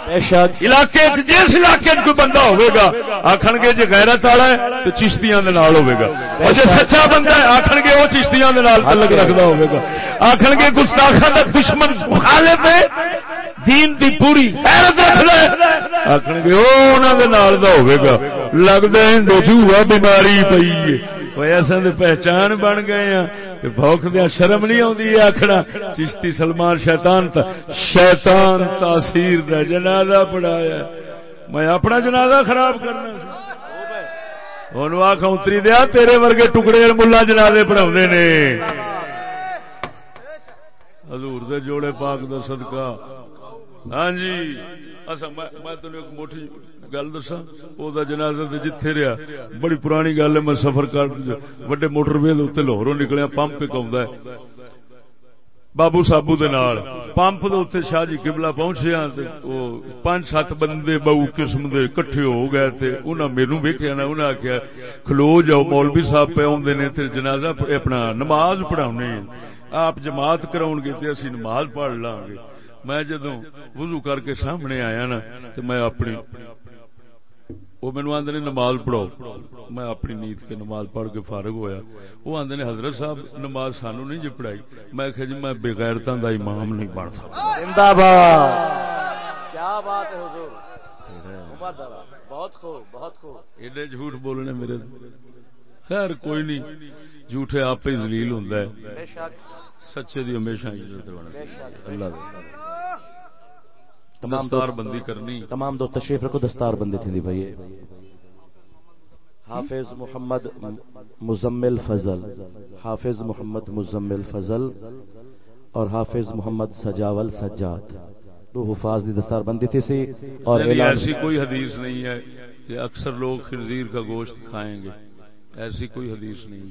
Speaker 1: علاقے جس علاقے کوئی بندہ ہوگا آخر گے جی غیرت والا ہے، تو چشتیاں ہوگا اور جی سچا بندہ ہے آخر گے وہ چشتیاں تعلق رکھتا ہوگا آخر گے گستاخا کا دشمن مخالف ہے، دین دی پوری حیرت رکھنا آخر گے وہ ہوگا لگتا ہے بیماری پی ہے۔ ایسا پہچان بن گئے ہیں بوک دیا شرم نہیں آتی آخنا چشتی سلمان شیطان تا شیطان تاثیر دا جنازہ پڑھایا میں اپنا جنازہ خراب کرنا ہوں آخ اتری دیا تیرے ورگے ٹکڑے ملا جنازے پڑھا نے حضور دے جوڑے پاک دا صدقہ ہاں جی میں تین ایک موٹی گل دسا وہ جنازہ جتھے رہا بڑی پرانی گل ہے، میں سفر کر وڈے موٹر وے اتنے لاہوروں نکلیا، پمپ ایک آ بابو سابو دے نال، پمپ دے اتنے شاہ جی کبلا پہنچے ہاں پانچ سات بندے بہو قسم دے کٹھے ہو گئے تھے انہاں میرے ویکیا نا، انہاں آخیا کھلو جاؤ، مولوی صاحب پہ آدھے نے جنازہ اپنا نماز پڑھا آپ جماعت کراؤ گے اسی نماز پڑھ لاں گے میں جدو وضو کر کے سامنے آیا نا تو میں اپنی وہ مینو آدھے نے نماز پڑھو میں اپنی نیت کے نماز پڑھ کے فارغ ہویا۔ وہ آدھے نے حضرت صاحب نماز سانو نہیں جی پڑھائی۔ میں کہ جی میں بغیرتا دا امام نہیں بن سکتا۔
Speaker 4: کیا بات ہے حضور؟ بہت خوب بہت خوب۔
Speaker 1: ایڈے جھوٹ بولنے میرے خیر کوئی نہیں۔ جھوٹے آپ ہی زلیل ہوں سچے دی ہمیشہ عزت اللہ دستار بندی کرنی۔
Speaker 4: تمام دو تشریف رکھو دستار بندی تھی بھائی۔ حافظ محمد مزمل فضل۔ حافظ محمد مزمل فضل۔ اور حافظ محمد سجاول سجاد۔ دو حفاظ دی دستار بندی تھی سی۔
Speaker 1: اور ایسی کوئی حدیث نہیں ہے کہ اکثر لوگ خنزیر کا گوشت کھائیں گے۔ ایسی کوئی حدیث نہیں۔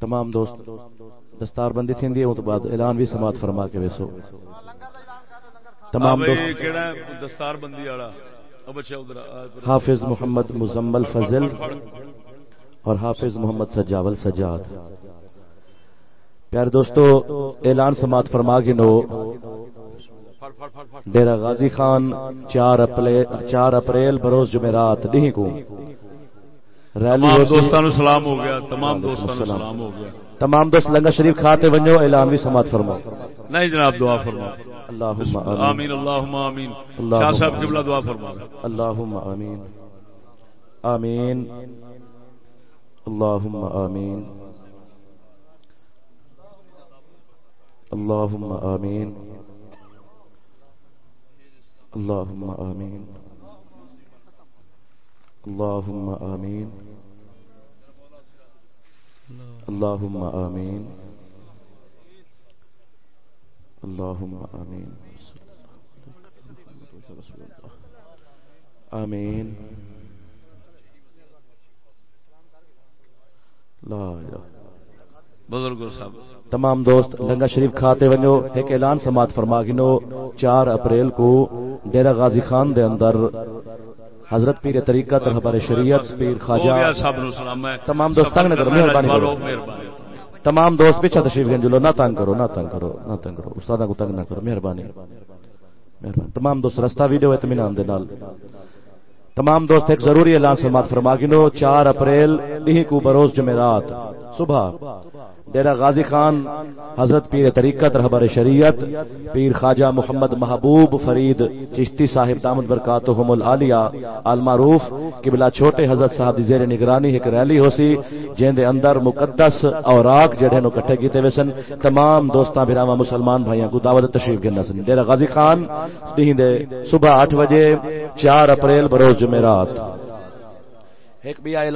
Speaker 4: تمام دوست دستار بندی تھی دی تو بعد اعلان بھی سماعت فرما کے ویسو۔ تمام دوست۔
Speaker 1: دستار بندی والا؟
Speaker 4: حافظ محمد مزمل فضل اور حافظ محمد سجاول سجاد۔ پیارے دوستو اعلان سماعت فرما کے نو۔ ڈیرا غازی خان چار اپریل چار اپریل بروز جمعرات ڈی کو۔
Speaker 1: ریلی دوستان سلام ہو گیا تمام دوستان سلام ہو گیا۔
Speaker 4: تمام دوست لنگر شریف کھاتے ونجو اعلان بھی سماعت فرما
Speaker 1: نہیں جناب دعا فرما
Speaker 4: اللہم
Speaker 1: آمین۔ اللہم آمین۔ شاہ صاحب قبلہ دعا فرما
Speaker 4: اللہم آمین۔ آمین۔ اللہم آمین۔ اللہم آمین۔ اللہم آمین۔ اللہم آمین۔ اللہم آمین. اللہم آمین. آمین. لا الہ
Speaker 1: بزرگ صاحب.
Speaker 4: تمام دوست لنگا شریف کھاتے ونجو ایک اعلان سماعت فرما گنو چار اپریل کو ڈیرا غازی خان دے اندر حضرت پیر طریقہ ترہبر شریعت پیر خواجہ تمام دوست تنگ کرو۔ مہربانی کرو تمام دوست پیچھے تشریف گنجلو نہ تنگ کرو نہ تنگ کرو نہ تنگ کرو۔ استاد کو تنگ نہ کرو مہربانی۔ مہربانی۔ تمام دوست رستہ ویڈیو اطمینان دے نال۔ تمام دوست ایک ضروری اعلان سماعت فرما گنو چار اپریل ڈی کو بروز جمعرات۔ صبح۔ ڈیرا غازی خان، حضرت پیر طریقت، رہبر شریعت، پیر خواجہ محمد محبوب فرید، چشتی صاحب دامد برکاتہم العالیہ المعروف قبلہ چھوٹے حضرت صاحب دی زیر نگرانی، ایک ریلی ہو سی جن دے اندر مقدس اوراق جڑے نو کٹھے کیتے وسن تمام دوستاں، بھراواں، مسلمان بھائیاں کو دعوت تشریف گنا سن۔ ڈیرا غازی خان دیں دے صبح 8 بجے 4 اپریل بروز جمعرات۔ ایک بھی اعلان